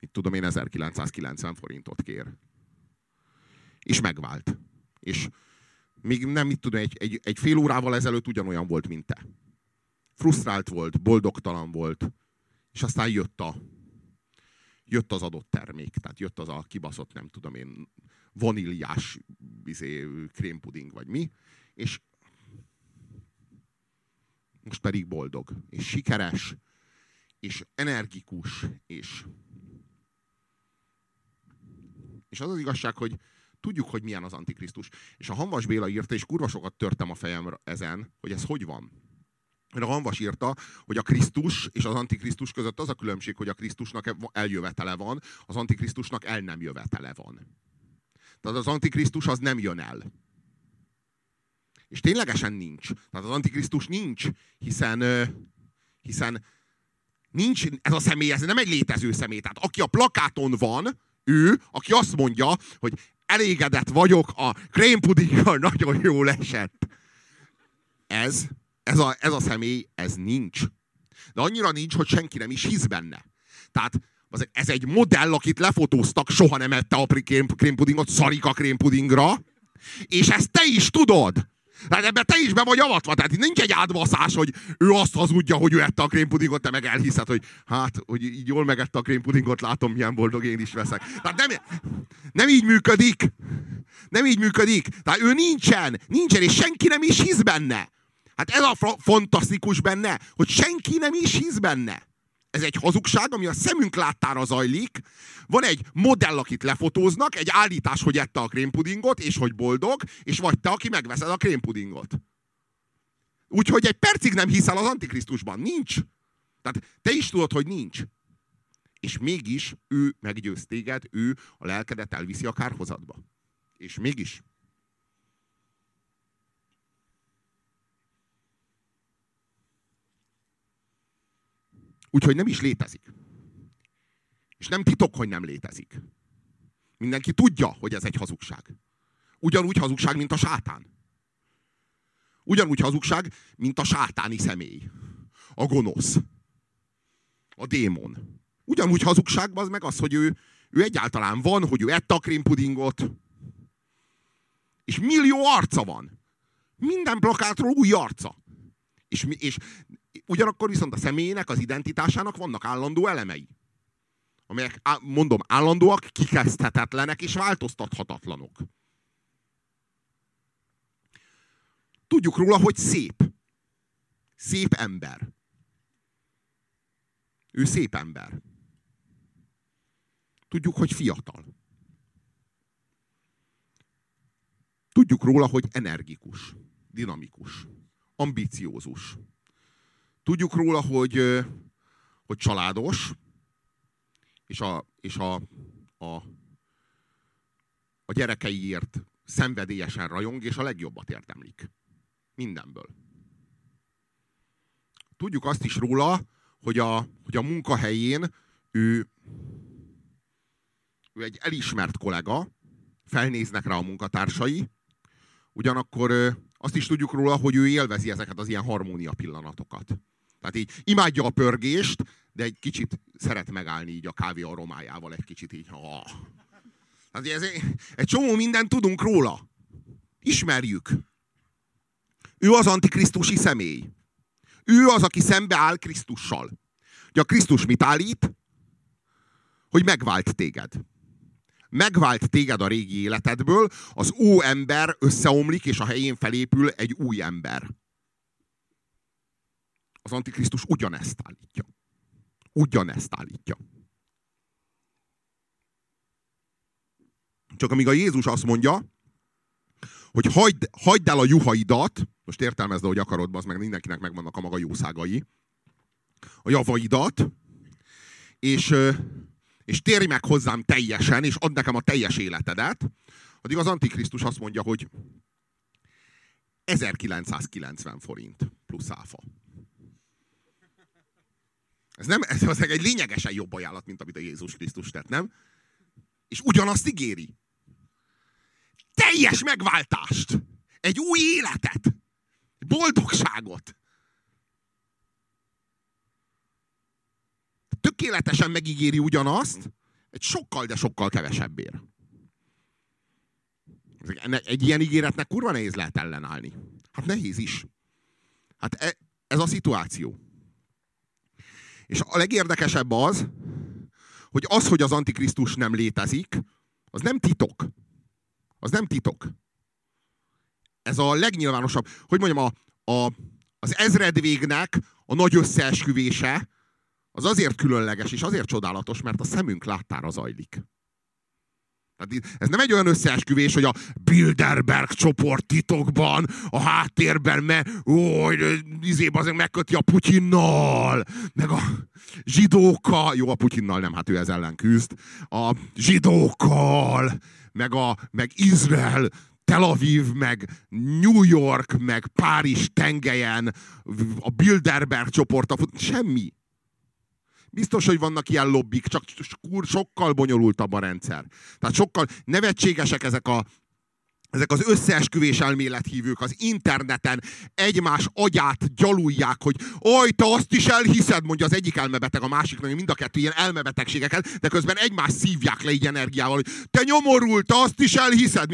mit tudom én, 1990 forintot kér. És megvált. És még nem, mit tudom, egy, egy, egy fél órával ezelőtt ugyanolyan volt, mint te. Frusztrált volt, boldogtalan volt, és aztán jött a, jött az adott termék, tehát jött az a kibaszott, nem tudom én, vaníliás izé, krémpuding, vagy mi, és most pedig boldog, és sikeres, és energikus, és és az az igazság, hogy tudjuk, hogy milyen az Antikrisztus. És a Hanvas Béla írta, és kurva sokat törtem a fejem ezen, hogy ez hogy van. A Hanvas írta, hogy a Krisztus és az Antikrisztus között az a különbség, hogy a Krisztusnak eljövetele van, az Antikrisztusnak el nem jövetele van. Tehát az Antikrisztus az nem jön el. És ténylegesen nincs. Tehát az Antikrisztus nincs, hiszen, hiszen nincs, ez a személy, ez nem egy létező személy. Tehát aki a plakáton van, ő, aki azt mondja, hogy elégedett vagyok, a krémpudinggal nagyon jól esett. Ez ez a, ez a személy, ez nincs. De annyira nincs, hogy senki nem is hisz benne. Tehát ez egy modell, akit lefotóztak, soha nem ette a krémpudingot, szarik a krémpudingra, és ezt te is tudod. Tehát ebben te is be vagy avatva. Tehát nincs egy átbaszás, hogy ő azt hazudja, hogy ő ette a krémpudingot, te meg elhiszed, hogy hát, hogy így jól megette a krémpudingot, látom, milyen boldog én is veszek. Tehát nem, nem így működik. Nem így működik. Tehát ő nincsen. Nincsen, és senki nem is hisz benne. Hát ez a fantasztikus benne, hogy senki nem is hisz benne. Ez egy hazugság, ami a szemünk láttára zajlik. Van egy modell, akit lefotóznak, egy állítás, hogy ette a krémpudingot, és hogy boldog, és vagy te, aki megveszed a krémpudingot. Úgyhogy egy percig nem hiszel az Antikrisztusban. Nincs. Tehát te is tudod, hogy nincs. És mégis ő meggyőz téged, ő a lelkedet elviszi a kárhozatba. És mégis. Úgyhogy nem is létezik. És nem titok, hogy nem létezik. Mindenki tudja, hogy ez egy hazugság. Ugyanúgy hazugság, mint a sátán. Ugyanúgy hazugság, mint a sátáni személy. A gonosz. A démon. Ugyanúgy hazugság az meg az, hogy ő, ő egyáltalán van, hogy ő ette a krémpudingot. És millió arca van. Minden plakátról új arca. És, és Ugyanakkor viszont a személyének, az identitásának vannak állandó elemei. Amelyek, mondom, állandóak, kikezdhetetlenek és változtathatatlanok. Tudjuk róla, hogy szép. Szép ember. Ő szép ember. Tudjuk, hogy fiatal. Tudjuk róla, hogy energikus, dinamikus, ambiciózus. Tudjuk róla, hogy, hogy családos, és a, és a, a, a gyerekeiért szenvedélyesen rajong, és a legjobbat értemlik. Mindenből. Tudjuk azt is róla, hogy a, hogy a munkahelyén ő, ő egy elismert kollega, felnéznek rá a munkatársai, ugyanakkor azt is tudjuk róla, hogy ő élvezi ezeket az ilyen harmónia pillanatokat. Tehát így imádja a pörgést, de egy kicsit szeret megállni így a kávé aromájával, egy kicsit így. Ah. Tehát ez egy, csomó mindent tudunk róla. Ismerjük. Ő az antikrisztusi személy. Ő az, aki szembeáll Krisztussal. Ugye a Krisztus mit állít? Hogy megvált téged. Megvált téged a régi életedből, az ó ember összeomlik, és a helyén felépül egy új ember. Az Antikrisztus ugyanezt állítja. Ugyanezt állítja. Csak amíg a Jézus azt mondja, hogy hagyd, hagyd el a juhaidat, most értelmezd, hogy akarod, az meg mindenkinek megvannak a maga jószágai, a javaidat, és, és térj meg hozzám teljesen, és add nekem a teljes életedet, addig az Antikrisztus azt mondja, hogy 1990 forint plusz áfa. Ez, nem, ez az egy lényegesen jobb ajánlat, mint amit a Jézus Krisztus tett, nem? És ugyanazt ígéri. Teljes megváltást. Egy új életet. Boldogságot. Tökéletesen megígéri ugyanazt, egy sokkal, de sokkal kevesebbért. Egy ilyen ígéretnek kurva nehéz lehet ellenállni. Hát nehéz is. Hát e, ez a szituáció. És a legérdekesebb az, hogy az, hogy az Antikrisztus nem létezik, az nem titok. Az nem titok. Ez a legnyilvánosabb, hogy mondjam, a, a, az ezredvégnek a nagy összeesküvése az azért különleges és azért csodálatos, mert a szemünk láttára zajlik. Tehát ez nem egy olyan összeesküvés, hogy a Bilderberg csoport titokban, a háttérben, me, ó, izébe azért megköti a Putyinnal, meg a zsidókkal, jó, a Putyinnal nem, hát ő ez ellen küzd, a zsidókkal, meg, a, meg Izrael, Tel Aviv, meg New York, meg Párizs tengelyen, a Bilderberg csoport, semmi. Biztos, hogy vannak ilyen lobbik, csak sokkal bonyolultabb a rendszer. Tehát sokkal nevetségesek ezek a, ezek az összeesküvés elmélethívők az interneten egymás agyát gyalulják, hogy oj, te azt is elhiszed, mondja az egyik elmebeteg a másiknak, mind a kettő ilyen elmebetegségeket, de közben egymás szívják le így energiával, hogy te nyomorult, te azt is elhiszed,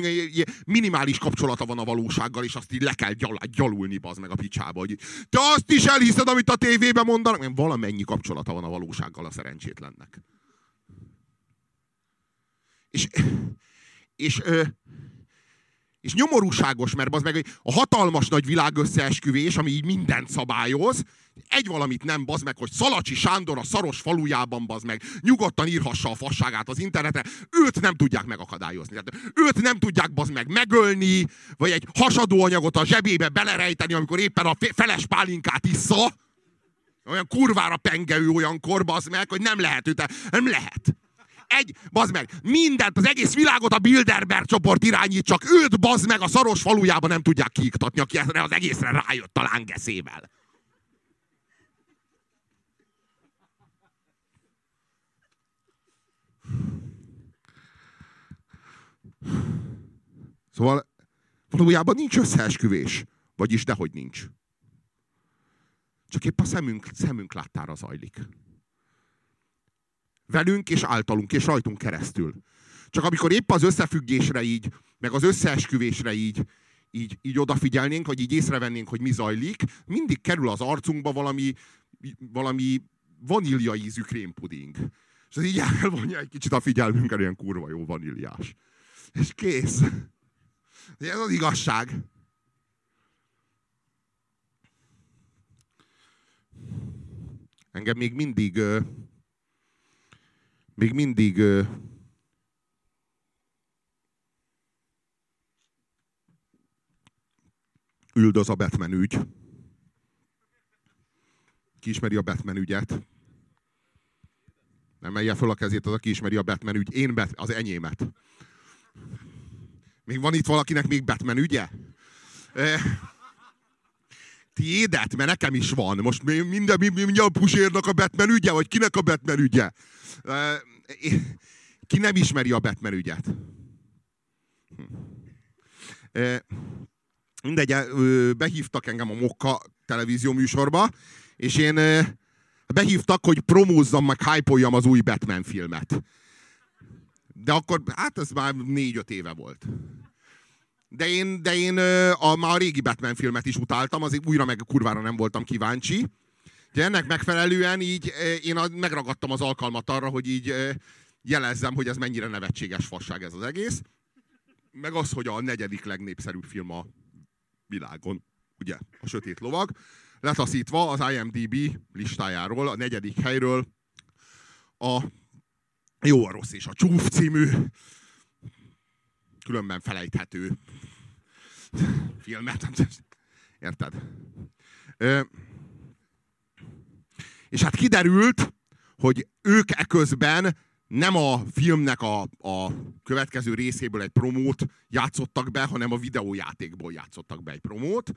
minimális kapcsolata van a valósággal, és azt így le kell gyal gyalulni, bazd meg a picsába, hogy te azt is elhiszed, amit a tévében mondanak, nem valamennyi kapcsolata van a valósággal a szerencsétlennek. És, és és nyomorúságos, mert az meg a hatalmas nagy világösszeesküvés, ami így mindent szabályoz, egy valamit nem bazd meg, hogy Szalacsi Sándor a szaros falujában bazd meg, nyugodtan írhassa a fasságát az internetre, őt nem tudják megakadályozni. Tehát őt nem tudják bazd meg megölni, vagy egy hasadó anyagot a zsebébe belerejteni, amikor éppen a feles pálinkát issza. Olyan kurvára penge ő olyankor, bazd meg, hogy nem lehet őt, nem lehet egy, bazd meg, mindent, az egész világot a Bilderberg csoport irányít, csak őt, bazd meg, a szaros falujában nem tudják kiiktatni, aki erre az egészre rájött a lángeszével. Szóval valójában nincs összeesküvés. Vagyis dehogy nincs. Csak épp a szemünk, szemünk láttára zajlik. Velünk és általunk és rajtunk keresztül. Csak amikor épp az összefüggésre így, meg az összeesküvésre így, így, így odafigyelnénk, vagy így észrevennénk, hogy mi zajlik, mindig kerül az arcunkba valami, valami vanília ízű krémpuding. És az így elvonja egy kicsit a figyelmünket, ilyen kurva jó vaníliás. És kész. Ez az igazság. Engem még mindig még mindig üldöz a Batman ügy. Ki ismeri a Batman ügyet? Nem emelje fel a kezét az, aki ismeri a Batman ügy. Én bet, az enyémet. Még van itt valakinek még Batman ügye? E, tiédet, mert nekem is van. Most minden, minden a Pusérnak a Batman ügye, vagy kinek a Batman ügye? Ki nem ismeri a Batman ügyet? Mindegy, behívtak engem a Mokka televízió műsorba, és én behívtak, hogy promózzam, meg hype az új Batman filmet. De akkor, hát ez már négy-öt éve volt. De én, de én a, már a régi Batman filmet is utáltam, azért újra meg kurvára nem voltam kíváncsi. De ennek megfelelően így én megragadtam az alkalmat arra, hogy így jelezzem, hogy ez mennyire nevetséges fasság ez az egész. Meg az, hogy a negyedik legnépszerűbb film a világon, ugye, a Sötét Lovag, letaszítva az IMDB listájáról, a negyedik helyről a Jó, a rossz és a csúf című különben felejthető filmet. Érted? Ö, és hát kiderült, hogy ők eközben nem a filmnek a, a következő részéből egy promót játszottak be, hanem a videójátékból játszottak be egy promót,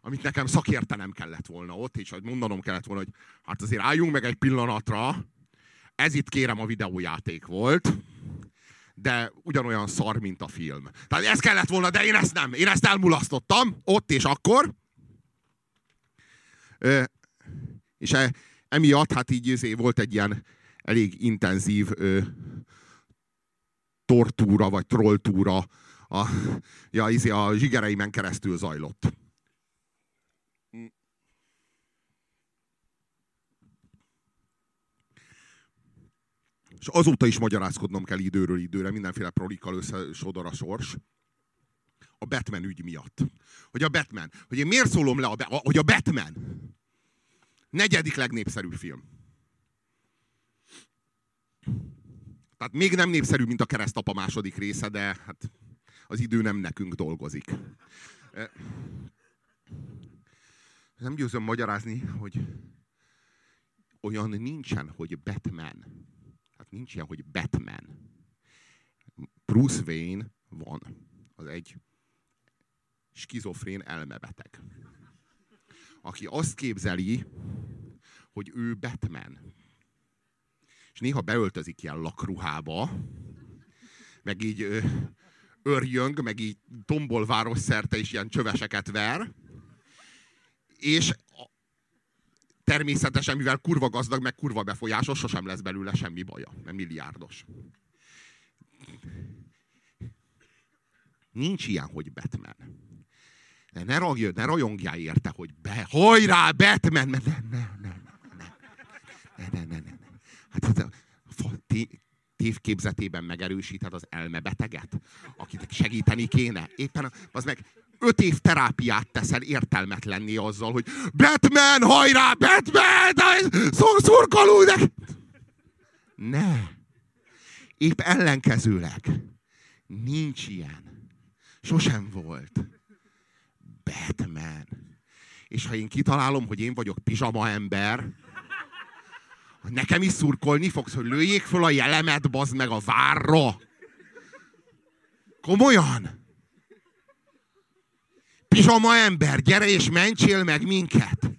amit nekem szakértenem kellett volna ott, és mondanom kellett volna, hogy hát azért álljunk meg egy pillanatra, ez itt kérem a videójáték volt, de ugyanolyan szar, mint a film. Tehát ez kellett volna, de én ezt nem. Én ezt elmulasztottam, ott és akkor. Ö, és e, emiatt hát így izé volt egy ilyen elég intenzív ö, tortúra, vagy trolltúra a, ja, izé a zsigereimen keresztül zajlott. És azóta is magyarázkodnom kell időről időre, mindenféle prolikkal összesodor a sors. A Batman ügy miatt. Hogy a Batman, hogy én miért szólom le, a, hogy a Batman negyedik legnépszerűbb film. Tehát még nem népszerű, mint a keresztapa második része, de hát az idő nem nekünk dolgozik. Nem győzöm magyarázni, hogy olyan nincsen, hogy Batman nincs ilyen, hogy Batman. Bruce Wayne van. Az egy skizofrén elmebeteg. Aki azt képzeli, hogy ő Batman. És néha beöltözik ilyen lakruhába, meg így ö, örjöng, meg így tombol város szerte, és ilyen csöveseket ver, és természetesen, mivel kurva gazdag, meg kurva befolyásos, sosem lesz belőle semmi baja, mert milliárdos. Nincs ilyen, hogy Batman. Ne, ne, ragj, ne rajongjál érte, hogy be, hajrá, Batman! Ne, ne, ne, ne, ne, ne, ne, ne, ne. Hát ez a tévképzetében megerősíted az elmebeteget, akit segíteni kéne. Éppen az meg öt év terápiát teszel értelmetlenni azzal, hogy Batman, hajrá, Batman, szurkoló, de... Ne. Épp ellenkezőleg. Nincs ilyen. Sosem volt. Batman. És ha én kitalálom, hogy én vagyok pizsama ember, nekem is szurkolni fogsz, hogy lőjék föl a jelemet, bazd meg a várra. Komolyan? Pizsama ember, gyere és mentsél meg minket!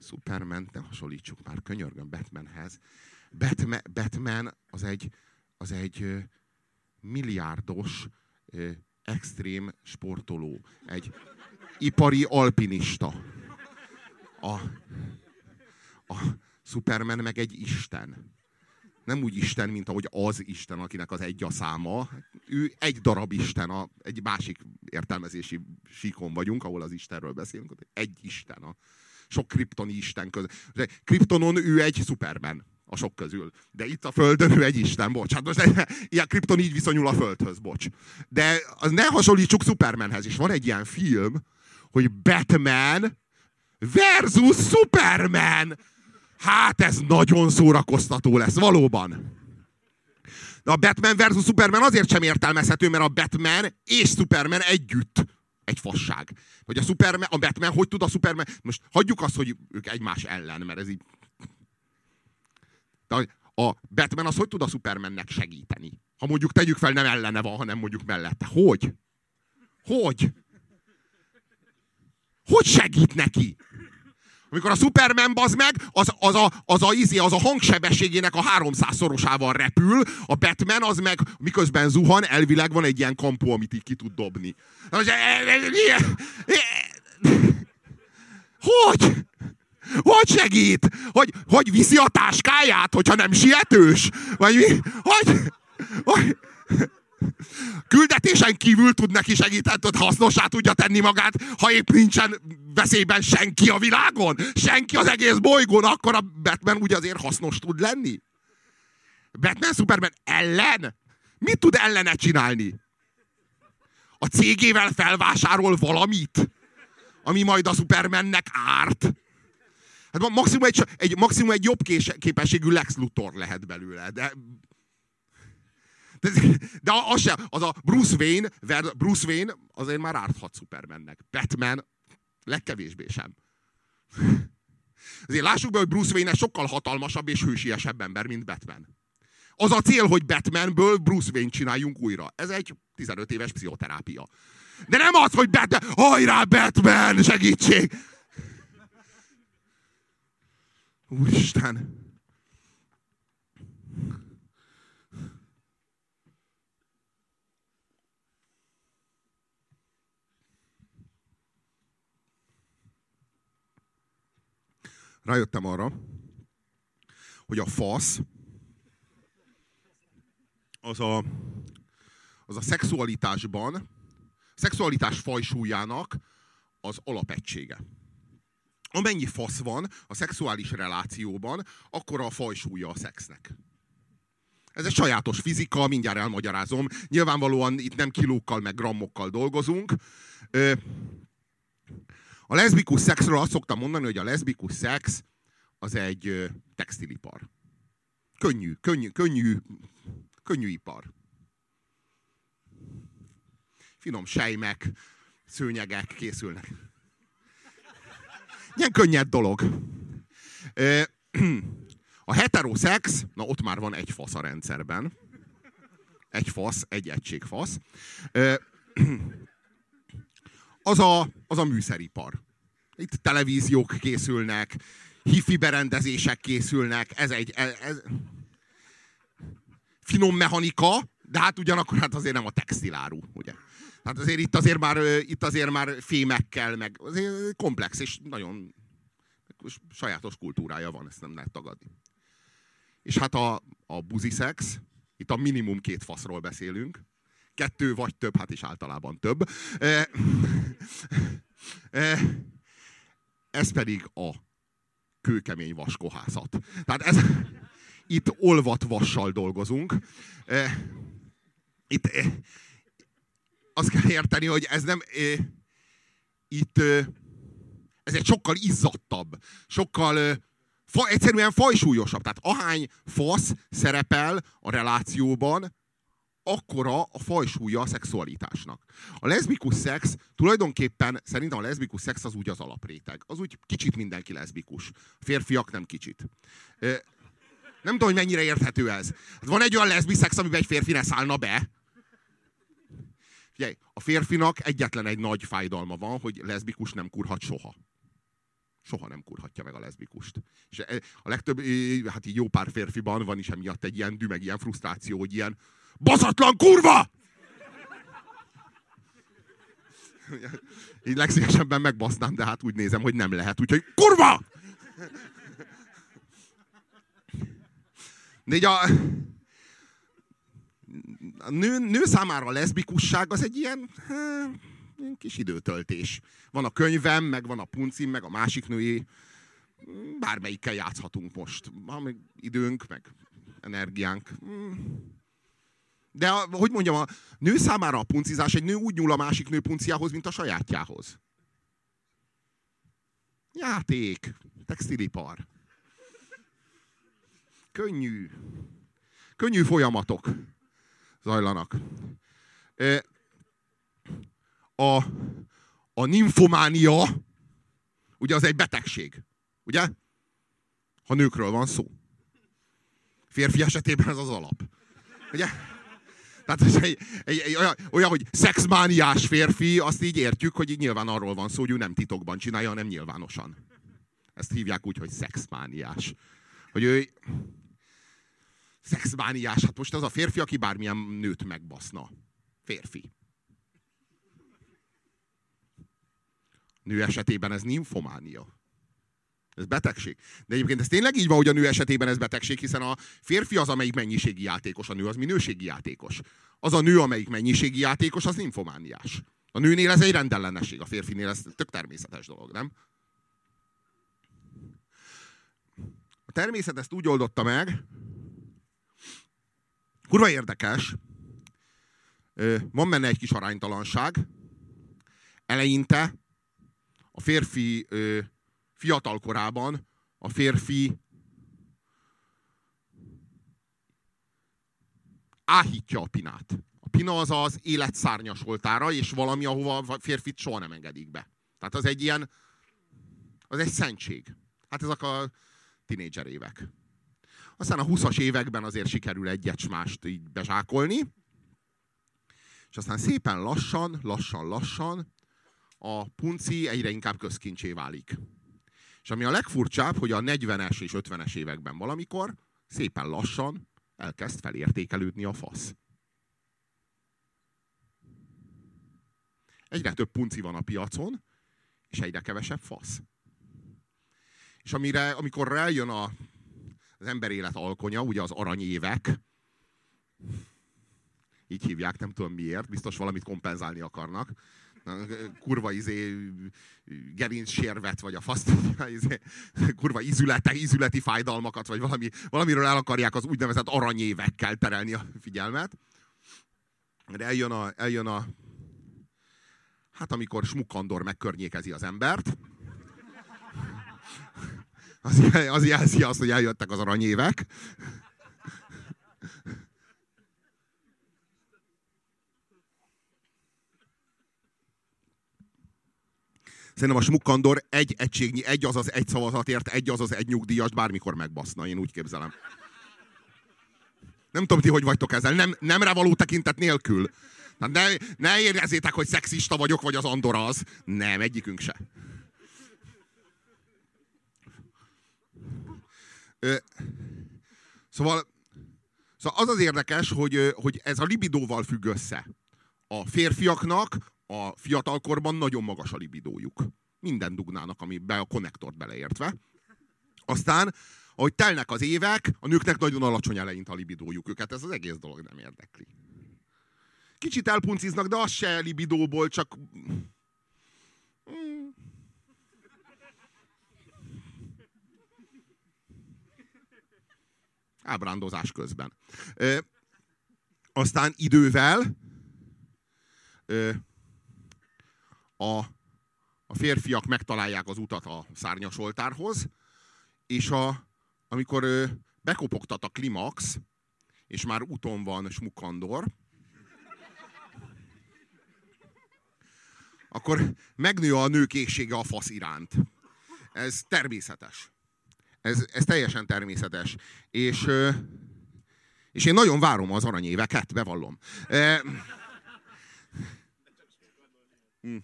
Superman, ne hasonlítsuk már, könyörgöm Batmanhez. Batman, Batman az egy, az egy milliárdos, extrém sportoló. Egy ipari alpinista. A, a Superman meg egy isten nem úgy Isten, mint ahogy az Isten, akinek az egy a száma. Ő egy darab Isten, a, egy másik értelmezési síkon vagyunk, ahol az Istenről beszélünk. Egy Isten, a sok kriptoni Isten között. Kriptonon ő egy Superman a sok közül. De itt a Földön ő egy Isten, bocs. Hát most ilyen kripton így viszonyul a Földhöz, bocs. De ne hasonlítsuk Supermanhez is. Van egy ilyen film, hogy Batman versus Superman. Hát ez nagyon szórakoztató lesz, valóban. De a Batman versus Superman azért sem értelmezhető, mert a Batman és Superman együtt egy fasság. Hogy a, Superman, a Batman hogy tud a Superman... Most hagyjuk azt, hogy ők egymás ellen, mert ez így... De a Batman az hogy tud a Supermannek segíteni? Ha mondjuk tegyük fel, nem ellene van, hanem mondjuk mellette. Hogy? Hogy? Hogy segít neki? Amikor a Superman bazd meg, az, az, a, az, a, izé, az a hangsebességének a 300-szorosával repül, a Batman az meg miközben zuhan, elvileg van egy ilyen kampó, amit így ki tud dobni. Hogy? hogy segít? Hogy, hogy viszi a táskáját, hogyha nem sietős? Vagy mi? Hogy? hogy? Küldetésen kívül tud neki segíteni, hogy hasznosá tudja tenni magát, ha épp nincsen veszélyben senki a világon, senki az egész bolygón, akkor a Batman ugye azért hasznos tud lenni. Batman Superman ellen? Mit tud ellene csinálni? A cégével felvásárol valamit, ami majd a Supermannek árt. Hát maximum egy, egy, maximum egy jobb képességű Lex Luthor lehet belőle, de de, de az, sem, az a Bruce Wayne, Bruce Wayne azért már árthat Supermannek. Batman legkevésbé sem. Azért lássuk be, hogy Bruce Wayne sokkal hatalmasabb és hősiesebb ember, mint Batman. Az a cél, hogy Batmanből Bruce Wayne csináljunk újra. Ez egy 15 éves pszichoterápia. De nem az, hogy Batman, hajrá Batman, segítség! Úristen! Rájöttem arra, hogy a fasz az a, az a szexualitásban, a szexualitás fajsúlyának az alapegysége. Amennyi fasz van a szexuális relációban, akkor a fajsúlya a szexnek. Ez egy sajátos fizika, mindjárt elmagyarázom. Nyilvánvalóan itt nem kilókkal, meg grammokkal dolgozunk. A leszbikus szexről azt szoktam mondani, hogy a leszbikus szex az egy textilipar. Könnyű, könnyű, könnyű, könnyű ipar. Finom sejmek, szőnyegek készülnek. Ilyen könnyed dolog. A heteroszex, na ott már van egy fasz a rendszerben. Egy fasz, egy egység fasz az a, az a műszeripar. Itt televíziók készülnek, hifi berendezések készülnek, ez egy ez, finom mechanika, de hát ugyanakkor hát azért nem a textiláru, ugye. Hát azért itt azért már, itt azért már fémekkel, meg azért komplex és nagyon sajátos kultúrája van, ezt nem lehet tagadni. És hát a, a buziszex, itt a minimum két faszról beszélünk, kettő vagy több, hát is általában több. Ez pedig a kőkemény vaskohászat. Tehát ez, itt olvat vassal dolgozunk. Itt azt kell érteni, hogy ez nem... Itt ez egy sokkal izzadtabb, sokkal fa, egyszerűen fajsúlyosabb. Tehát ahány fasz szerepel a relációban, akkora a fajsúlya a szexualitásnak. A leszbikus szex tulajdonképpen szerintem a leszbikus szex az úgy az alapréteg. Az úgy kicsit mindenki leszbikus. A férfiak nem kicsit. Nem tudom, hogy mennyire érthető ez. Hát van egy olyan leszbi szex, amiben egy férfi ne szállna be. Figyelj, a férfinak egyetlen egy nagy fájdalma van, hogy leszbikus nem kurhat soha. Soha nem kurhatja meg a leszbikust. És a legtöbb, hát így jó pár férfiban van is emiatt egy ilyen dümeg, ilyen frusztráció, hogy ilyen, Baszatlan kurva! Így legszívesebben megbasznám, de hát úgy nézem, hogy nem lehet. Úgyhogy kurva! De így a, a nő, nő számára a leszbikusság az egy ilyen, ilyen kis időtöltés. Van a könyvem, meg van a puncim, meg a másik női. Bármelyikkel játszhatunk most. Van még időnk, meg energiánk. De a, hogy mondjam, a nő számára a puncizás, egy nő úgy nyúl a másik nő punciához, mint a sajátjához. Játék, textilipar. Könnyű. Könnyű folyamatok zajlanak. A, a nymfománia, ugye az egy betegség. Ugye? Ha nőkről van szó. Férfi esetében ez az alap. Ugye? Tehát ez egy, egy, egy olyan, olyan, hogy szexmániás férfi, azt így értjük, hogy így nyilván arról van szó, hogy ő nem titokban csinálja, hanem nyilvánosan. Ezt hívják úgy, hogy szexmániás. Hogy ő szexmániás, hát most az a férfi, aki bármilyen nőt megbaszna. Férfi. Nő esetében ez nymphománia. Ez betegség. De egyébként ez tényleg így van, hogy a nő esetében ez betegség, hiszen a férfi az, amelyik mennyiségi játékos, a nő az minőségi játékos. Az a nő, amelyik mennyiségi játékos, az infomániás. A nőnél ez egy rendellenesség, a férfinél ez tök természetes dolog, nem? A természet ezt úgy oldotta meg, kurva érdekes, van benne egy kis aránytalanság, eleinte a férfi fiatal korában a férfi áhítja a pinát. A pina az az élet szárnyas oltára, és valami, ahova a férfit soha nem engedik be. Tehát az egy ilyen, az egy szentség. Hát ezek a tinédzser évek. Aztán a 20-as években azért sikerül egyet mást így bezsákolni, és aztán szépen lassan, lassan, lassan a punci egyre inkább közkincsé válik. És ami a legfurcsább, hogy a 40-es és 50-es években valamikor szépen lassan elkezd felértékelődni a fasz. Egyre több punci van a piacon, és egyre kevesebb fasz. És amire, amikor eljön a, az ember élet alkonya, ugye az aranyévek, így hívják, nem tudom miért, biztos valamit kompenzálni akarnak, kurva izé gerinc sérvet, vagy a faszt, izé, kurva izülete, izületi fájdalmakat, vagy valami, valamiről el akarják az úgynevezett aranyévekkel terelni a figyelmet. De eljön a, eljön a hát amikor Smukkandor megkörnyékezi az embert, az, az jelzi azt, hogy eljöttek az aranyévek. Szerintem a Smukkandor egy egységnyi, egy azaz egy szavazatért, egy azaz egy nyugdíjas bármikor megbaszna, én úgy képzelem. Nem tudom ti, hogy vagytok ezzel. Nem, nemre való tekintet nélkül. Hát ne, ne érezzétek, hogy szexista vagyok, vagy az Andor az. Nem, egyikünk se. Ö, szóval, szóval az az érdekes, hogy, hogy ez a libidóval függ össze. A férfiaknak a fiatalkorban nagyon magas a libidójuk. Minden dugnának, ami be a konnektort beleértve. Aztán, ahogy telnek az évek, a nőknek nagyon alacsony eleint a libidójuk. Őket ez az egész dolog nem érdekli. Kicsit elpunciznak, de az se libidóból, csak... Hmm. Ábrándozás közben. Ö, aztán idővel a, a férfiak megtalálják az utat a szárnyas oltárhoz, és a, amikor ö, bekopogtat a klimax, és már úton van Smukandor, akkor megnő a nő készsége a fasz iránt. Ez természetes. Ez, ez teljesen természetes. És, és én nagyon várom az aranyéveket, bevallom. Hm.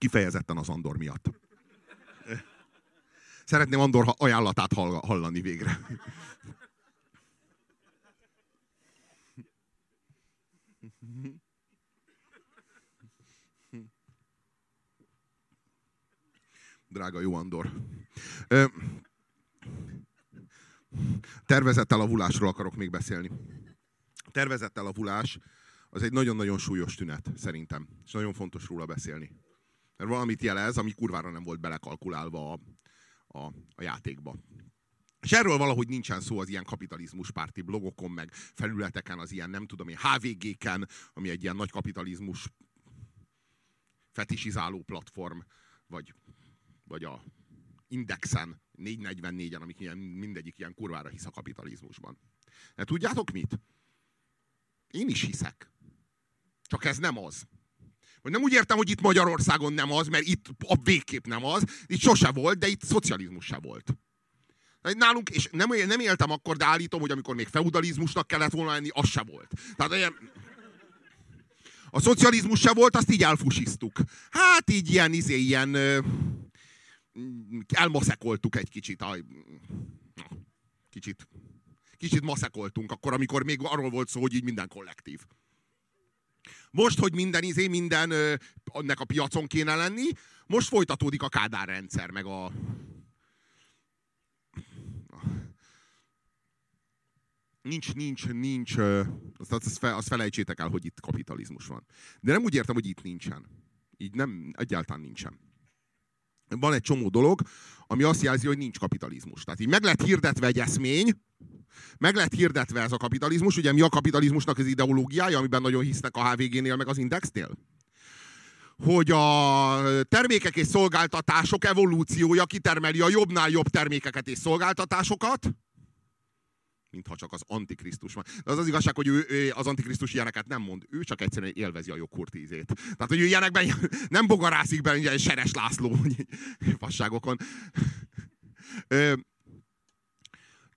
Kifejezetten az Andor miatt. Szeretném Andor ajánlatát hallani végre. drága jó Andor. Tervezett elavulásról akarok még beszélni. Tervezett elavulás az egy nagyon-nagyon súlyos tünet, szerintem. És nagyon fontos róla beszélni. Mert valamit jelez, ami kurvára nem volt belekalkulálva a, a, a játékba. És erről valahogy nincsen szó az ilyen kapitalizmus párti blogokon, meg felületeken, az ilyen nem tudom én HVG-ken, ami egy ilyen nagy kapitalizmus fetisizáló platform, vagy vagy a Indexen, 444-en, amik ilyen, mindegyik ilyen kurvára hisz a kapitalizmusban. De tudjátok mit? Én is hiszek. Csak ez nem az. Vagy nem úgy értem, hogy itt Magyarországon nem az, mert itt a végképp nem az, itt sose volt, de itt szocializmus se volt. Nálunk, és nem, nem éltem akkor, de állítom, hogy amikor még feudalizmusnak kellett volna lenni, az se volt. Tehát ilyen, a szocializmus se volt, azt így elfusisztuk. Hát így ilyen, izé, ilyen, elmaszekoltuk egy kicsit. Kicsit, kicsit maszekoltunk akkor, amikor még arról volt szó, hogy így minden kollektív. Most, hogy minden izé, minden ö, annak a piacon kéne lenni, most folytatódik a Kádár rendszer, meg a... Nincs, nincs, nincs, ö, azt, azt, fe, azt felejtsétek el, hogy itt kapitalizmus van. De nem úgy értem, hogy itt nincsen. Így nem, egyáltalán nincsen van egy csomó dolog, ami azt jelzi, hogy nincs kapitalizmus. Tehát így meg lett hirdetve egy eszmény, meg lett hirdetve ez a kapitalizmus, ugye mi a kapitalizmusnak az ideológiája, amiben nagyon hisznek a HVG-nél, meg az Indexnél? hogy a termékek és szolgáltatások evolúciója kitermeli a jobbnál jobb termékeket és szolgáltatásokat, mintha csak az antikrisztus van. De az az igazság, hogy ő, ő az antikrisztus ilyeneket nem mond, ő csak egyszerűen élvezi a joghurt ízét. Tehát, hogy ő ilyenekben nem bogarászik be, egy Seres László, fasságokon.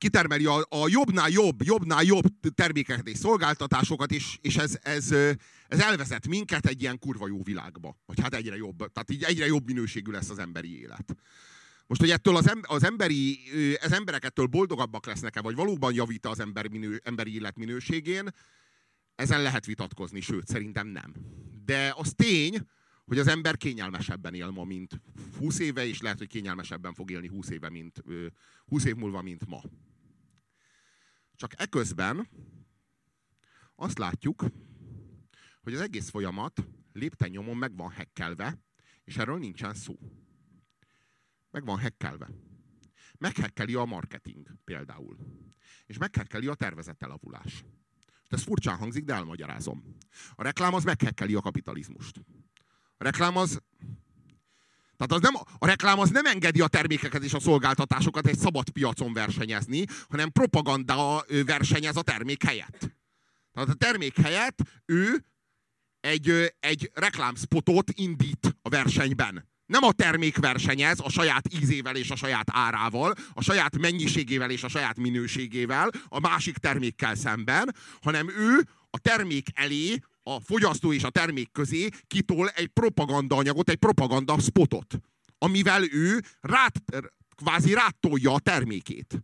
Kitermeli a, a jobbnál jobb, jobbnál jobb termékeket és szolgáltatásokat, és, és ez, ez, ez elvezet minket egy ilyen kurva jó világba. Vagy hát egyre jobb, tehát így egyre jobb minőségű lesz az emberi élet. Most, hogy ettől az, em, az emberi, az emberek ettől boldogabbak lesznek-e, vagy valóban javít az ember minő, emberi élet minőségén, ezen lehet vitatkozni, sőt, szerintem nem. De az tény, hogy az ember kényelmesebben él ma, mint 20 éve, és lehet, hogy kényelmesebben fog élni 20 éve, mint 20 év múlva, mint ma. Csak eközben azt látjuk, hogy az egész folyamat lépten nyomon meg van hekkelve, és erről nincsen szó. Meg van hekkelve. Meghekkeli a marketing például. És meghekkeli a tervezett elavulás. Ez furcsán hangzik, de elmagyarázom. A reklám az meghekkeli a kapitalizmust. A reklám az tehát az nem, a reklám az nem engedi a termékeket és a szolgáltatásokat egy szabad piacon versenyezni, hanem propaganda versenyez a termék helyett. Tehát a termék helyett ő egy, egy reklámspotot indít a versenyben. Nem a termék versenyez a saját ízével és a saját árával, a saját mennyiségével és a saját minőségével, a másik termékkel szemben, hanem ő a termék elé, a fogyasztó és a termék közé kitol egy propaganda anyagot, egy propaganda spotot, amivel ő rát, kvázi rátolja a termékét.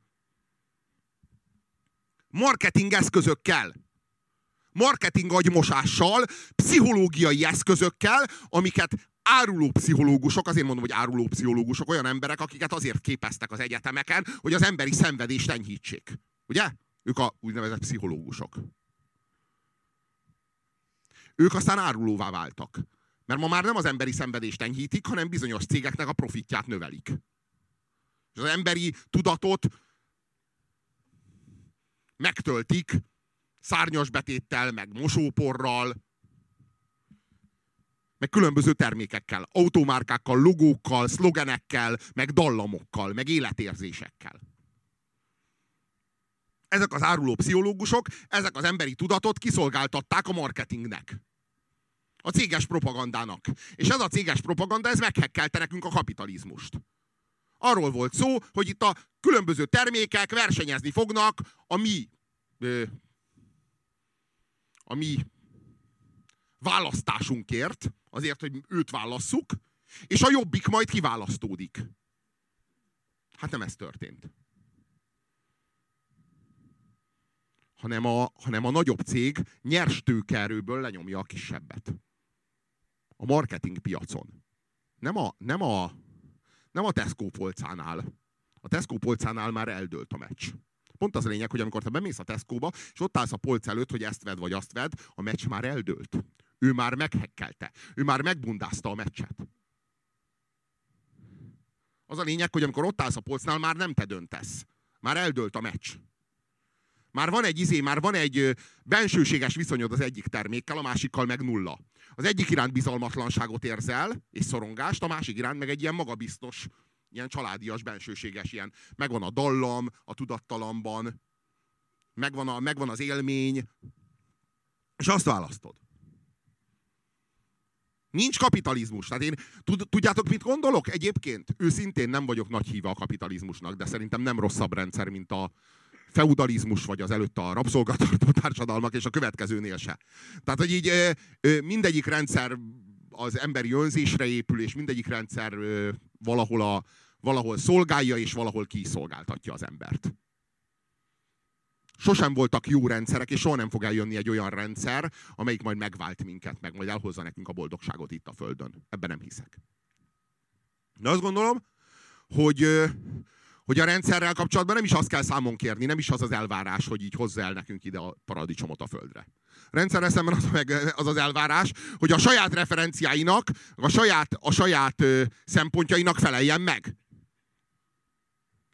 Marketing eszközökkel marketing agymosással, pszichológiai eszközökkel, amiket áruló pszichológusok, azért mondom, hogy áruló pszichológusok, olyan emberek, akiket azért képeztek az egyetemeken, hogy az emberi szenvedést enyhítsék. Ugye? Ők a úgynevezett pszichológusok. Ők aztán árulóvá váltak. Mert ma már nem az emberi szenvedést enyhítik, hanem bizonyos cégeknek a profitját növelik. És az emberi tudatot megtöltik szárnyas betéttel, meg mosóporral, meg különböző termékekkel, automárkákkal, logókkal, szlogenekkel, meg dallamokkal, meg életérzésekkel. Ezek az áruló pszichológusok, ezek az emberi tudatot kiszolgáltatták a marketingnek. A céges propagandának. És ez a céges propaganda, ez meghekkelte nekünk a kapitalizmust. Arról volt szó, hogy itt a különböző termékek versenyezni fognak a mi, a mi választásunkért, azért, hogy őt válasszuk, és a jobbik majd kiválasztódik. Hát nem ez történt. Hanem a, hanem a nagyobb cég nyers tőkerőből lenyomja a kisebbet. A marketing piacon. Nem a, nem a, nem a Tesco polcánál. A Tesco polcánál már eldőlt a meccs. Pont az a lényeg, hogy amikor te bemész a Tesco-ba, és ott állsz a polc előtt, hogy ezt vedd vagy azt vedd, a meccs már eldőlt. Ő már meghekkelte. Ő már megbundázta a meccset. Az a lényeg, hogy amikor ott állsz a polcnál, már nem te döntesz. Már eldőlt a meccs. Már van egy izé, már van egy bensőséges viszonyod az egyik termékkel, a másikkal meg nulla. Az egyik iránt bizalmatlanságot érzel, és szorongást, a másik iránt meg egy ilyen magabiztos, ilyen családias, bensőséges, ilyen megvan a dallam a tudattalamban, megvan, a, megvan az élmény, és azt választod. Nincs kapitalizmus. Tehát én, tudjátok, mit gondolok? Egyébként őszintén nem vagyok nagy híve a kapitalizmusnak, de szerintem nem rosszabb rendszer, mint a feudalizmus, vagy az előtt a rabszolgatartó társadalmak, és a következőnél se. Tehát, hogy így mindegyik rendszer az emberi önzésre épül, és mindegyik rendszer valahol, a, valahol szolgálja, és valahol kiszolgáltatja az embert sosem voltak jó rendszerek, és soha nem fog eljönni egy olyan rendszer, amelyik majd megvált minket, meg majd elhozza nekünk a boldogságot itt a Földön. Ebben nem hiszek. De azt gondolom, hogy, hogy a rendszerrel kapcsolatban nem is azt kell számon kérni, nem is az az elvárás, hogy így hozza el nekünk ide a paradicsomot a földre. A rendszerrel szemben az, meg, az az elvárás, hogy a saját referenciáinak, a saját, a saját ö, szempontjainak feleljen meg.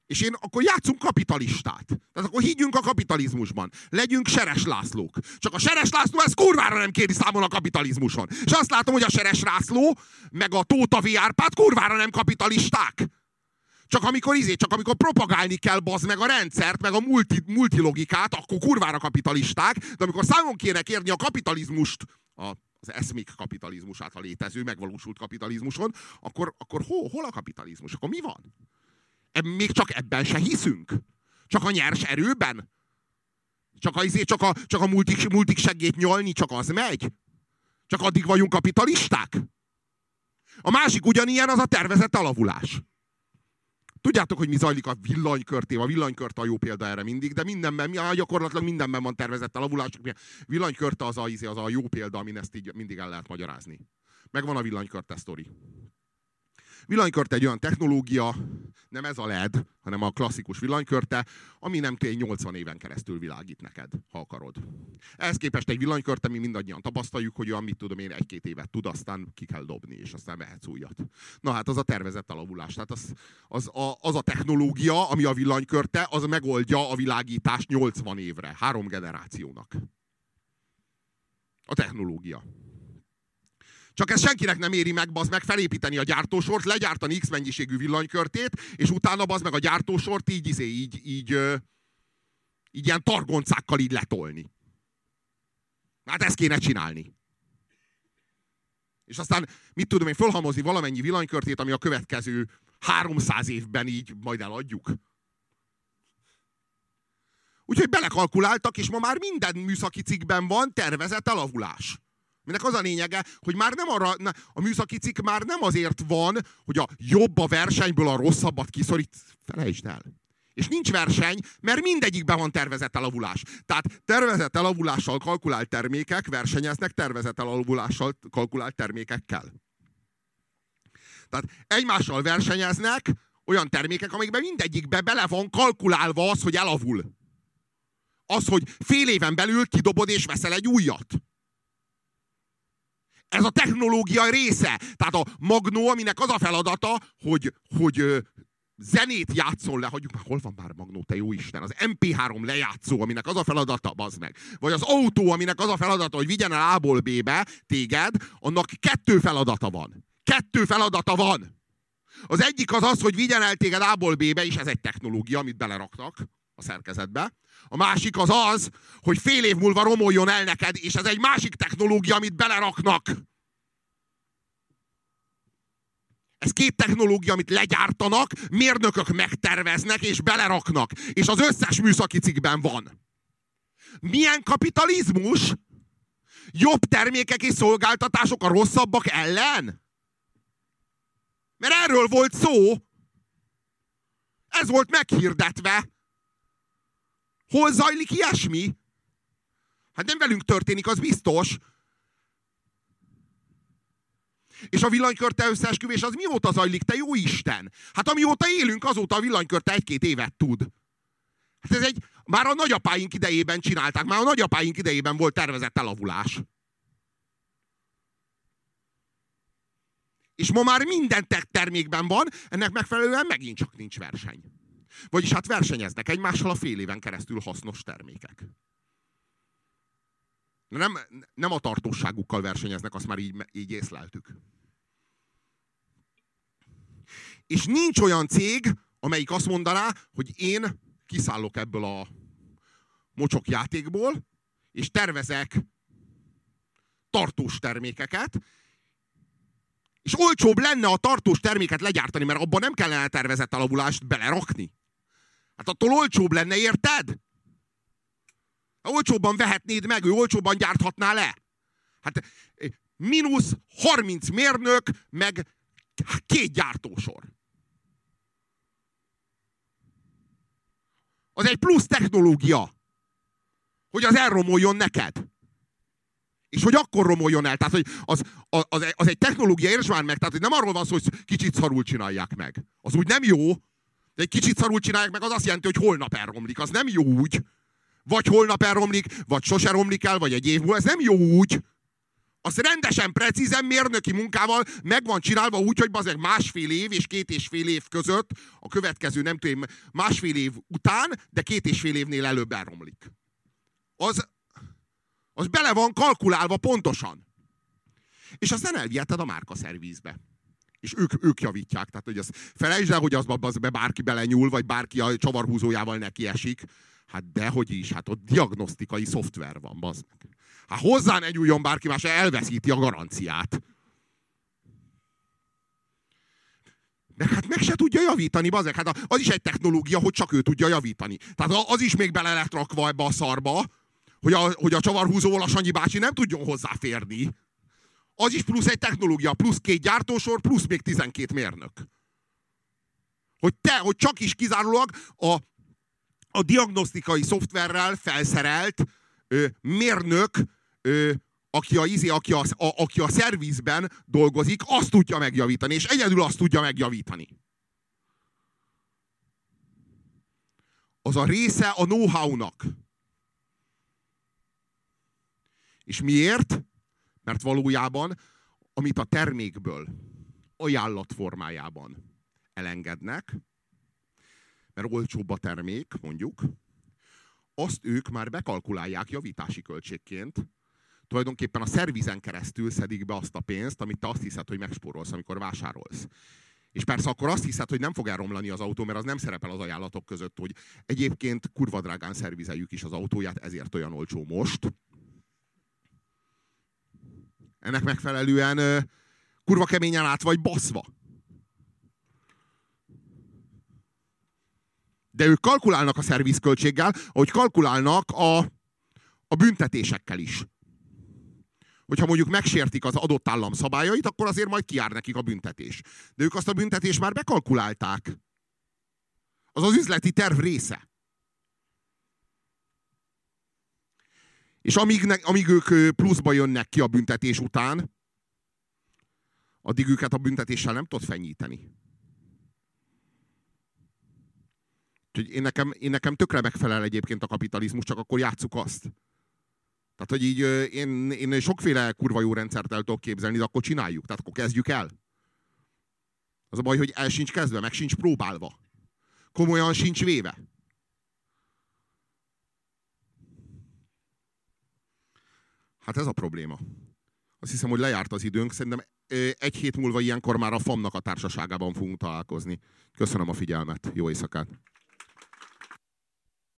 És én akkor játszunk kapitalistát. Tehát akkor higgyünk a kapitalizmusban. Legyünk Seres Lászlók. Csak a Seres László ezt kurvára nem kéri számon a kapitalizmuson. És azt látom, hogy a Seres László, meg a Tóta V. Árpád kurvára nem kapitalisták. Csak amikor izé, csak amikor propagálni kell bazd meg a rendszert, meg a multi, multilogikát, akkor kurvára kapitalisták, de amikor számon kéne kérni a kapitalizmust, a, az eszmék kapitalizmusát, a létező, megvalósult kapitalizmuson, akkor, akkor hol, hol a kapitalizmus? Akkor mi van? Még csak ebben se hiszünk? Csak a nyers erőben? Csak a, izé, csak a, csak a multik, multik seggét nyolni, csak az megy? Csak addig vagyunk kapitalisták? A másik ugyanilyen az a tervezett alavulás. Tudjátok, hogy mi zajlik a villanykörtév. A villanykörte a jó példa erre mindig, de mindenben, mi, gyakorlatilag mindenben van tervezett alavulás. Villanykörte az a, izé, az a jó példa, amin ezt így mindig el lehet magyarázni. Megvan a villanykörte sztori. Villanykört egy olyan technológia, nem ez a LED, hanem a klasszikus villanykörte, ami nem tény 80 éven keresztül világít neked, ha akarod. Ehhez képest egy villanykörte, mi mindannyian tapasztaljuk, hogy olyan, mit tudom én, egy-két évet tud, aztán ki kell dobni, és aztán mehetsz újat. Na hát az a tervezett alavulás. Tehát az, az, a, az a technológia, ami a villanykörte, az megoldja a világítást 80 évre, három generációnak. A technológia. Csak ez senkinek nem éri meg, bazd meg, felépíteni a gyártósort, legyártani X mennyiségű villanykörtét, és utána bazd meg a gyártósort így, izé, így, ilyen targoncákkal így letolni. Hát ezt kéne csinálni. És aztán, mit tudom én, fölhalmozni valamennyi villanykörtét, ami a következő 300 évben így majd eladjuk. Úgyhogy belekalkuláltak, és ma már minden műszaki cikkben van tervezett elavulás. Minek az a lényege, hogy már nem arra, a műszaki cikk már nem azért van, hogy a jobb a versenyből a rosszabbat kiszorít. Felejtsd el. És nincs verseny, mert mindegyikben van tervezett elavulás. Tehát tervezett elavulással kalkulált termékek versenyeznek tervezett elavulással kalkulált termékekkel. Tehát egymással versenyeznek olyan termékek, amikben mindegyikbe bele van kalkulálva az, hogy elavul. Az, hogy fél éven belül kidobod és veszel egy újat. Ez a technológia része. Tehát a Magnó, aminek az a feladata, hogy, hogy zenét játszol le, hagyjuk már, hol van már Magnó, te jó Isten, az MP3 lejátszó, aminek az a feladata, bazd meg. Vagy az autó, aminek az a feladata, hogy vigyen el A-ból B-be téged, annak kettő feladata van. Kettő feladata van. Az egyik az az, hogy vigyen el téged A-ból B-be, és ez egy technológia, amit beleraktak a szerkezetbe. A másik az az, hogy fél év múlva romoljon el neked, és ez egy másik technológia, amit beleraknak. Ez két technológia, amit legyártanak, mérnökök megterveznek és beleraknak. És az összes műszaki cikkben van. Milyen kapitalizmus? Jobb termékek és szolgáltatások a rosszabbak ellen? Mert erről volt szó. Ez volt meghirdetve. Hol zajlik ilyesmi? Hát nem velünk történik, az biztos. És a villanykörte összeesküvés az mióta zajlik, te jó Isten? Hát amióta élünk, azóta a villanykörte egy-két évet tud. Hát ez egy, már a nagyapáink idejében csinálták, már a nagyapáink idejében volt tervezett elavulás. És ma már minden termékben van, ennek megfelelően megint csak nincs verseny. Vagyis hát versenyeznek egymással a fél éven keresztül hasznos termékek. Nem, nem a tartóságukkal versenyeznek, azt már így, így észleltük. És nincs olyan cég, amelyik azt mondaná, hogy én kiszállok ebből a mocsok játékból, és tervezek tartós termékeket, és olcsóbb lenne a tartós terméket legyártani, mert abban nem kellene tervezett alavulást belerakni. Hát attól olcsóbb lenne, érted? Ha olcsóbban vehetnéd meg, ő olcsóbban gyárthatná le. Hát eh, mínusz 30 mérnök, meg két gyártósor. Az egy plusz technológia, hogy az elromoljon neked. És hogy akkor romoljon el. Tehát, hogy az, az, az egy technológia, értsd már meg, tehát hogy nem arról van szó, hogy kicsit szarul csinálják meg. Az úgy nem jó, De egy kicsit szarul csinálják meg, az azt jelenti, hogy holnap elromlik. Az nem jó úgy. Vagy holnap elromlik, vagy sose romlik el, vagy egy év múlva. Ez nem jó úgy. Az rendesen, precízen mérnöki munkával meg van csinálva úgy, hogy bazeg másfél év és két és fél év között, a következő nem tudom, másfél év után, de két és fél évnél előbb elromlik. Az, az bele van kalkulálva pontosan. És aztán elviheted a márka szervízbe. És ők, ők javítják. Tehát, hogy az, felejtsd el, hogy az, az be bárki belenyúl, vagy bárki a csavarhúzójával neki esik. Hát dehogy is, hát ott diagnosztikai szoftver van, bazd meg. Hát hozzá ne nyúljon bárki más, elveszíti a garanciát. De hát meg se tudja javítani, bazeg. Hát az is egy technológia, hogy csak ő tudja javítani. Tehát az is még bele lett rakva ebbe a szarba, hogy a, hogy a csavarhúzó a Sanyi bácsi nem tudjon hozzáférni. Az is plusz egy technológia, plusz két gyártósor, plusz még 12 mérnök. Hogy te, hogy csak is kizárólag a, a diagnosztikai szoftverrel felszerelt ö, mérnök, ö, aki, a, izé, aki, a, a, aki a szervizben dolgozik, azt tudja megjavítani, és egyedül azt tudja megjavítani. Az a része a know-how-nak. És miért? Mert valójában, amit a termékből ajánlat formájában elengednek, mert olcsóbb a termék, mondjuk, azt ők már bekalkulálják javítási költségként. Tulajdonképpen a szervizen keresztül szedik be azt a pénzt, amit te azt hiszed, hogy megspórolsz, amikor vásárolsz. És persze akkor azt hiszed, hogy nem fog elromlani az autó, mert az nem szerepel az ajánlatok között, hogy egyébként kurva drágán szervizeljük is az autóját, ezért olyan olcsó most. Ennek megfelelően kurva keményen át vagy baszva. De ők kalkulálnak a szervizköltséggel, ahogy kalkulálnak a, a büntetésekkel is. Hogyha mondjuk megsértik az adott állam szabályait, akkor azért majd kiár nekik a büntetés. De ők azt a büntetést már bekalkulálták. Az az üzleti terv része. És amíg, ne, amíg ők pluszba jönnek ki a büntetés után, addig őket a büntetéssel nem tudod fenyíteni. Úgyhogy én nekem, én nekem tökre megfelel egyébként a kapitalizmus, csak akkor játsszuk azt. Tehát, hogy így én, én sokféle kurva jó rendszert el tudok képzelni, de akkor csináljuk. Tehát akkor kezdjük el. Az a baj, hogy el sincs kezdve, meg sincs próbálva. Komolyan sincs véve. Hát ez a probléma. Azt hiszem, hogy lejárt az időnk. Szerintem egy hét múlva ilyenkor már a FAM-nak a társaságában fogunk találkozni. Köszönöm a figyelmet. Jó éjszakát!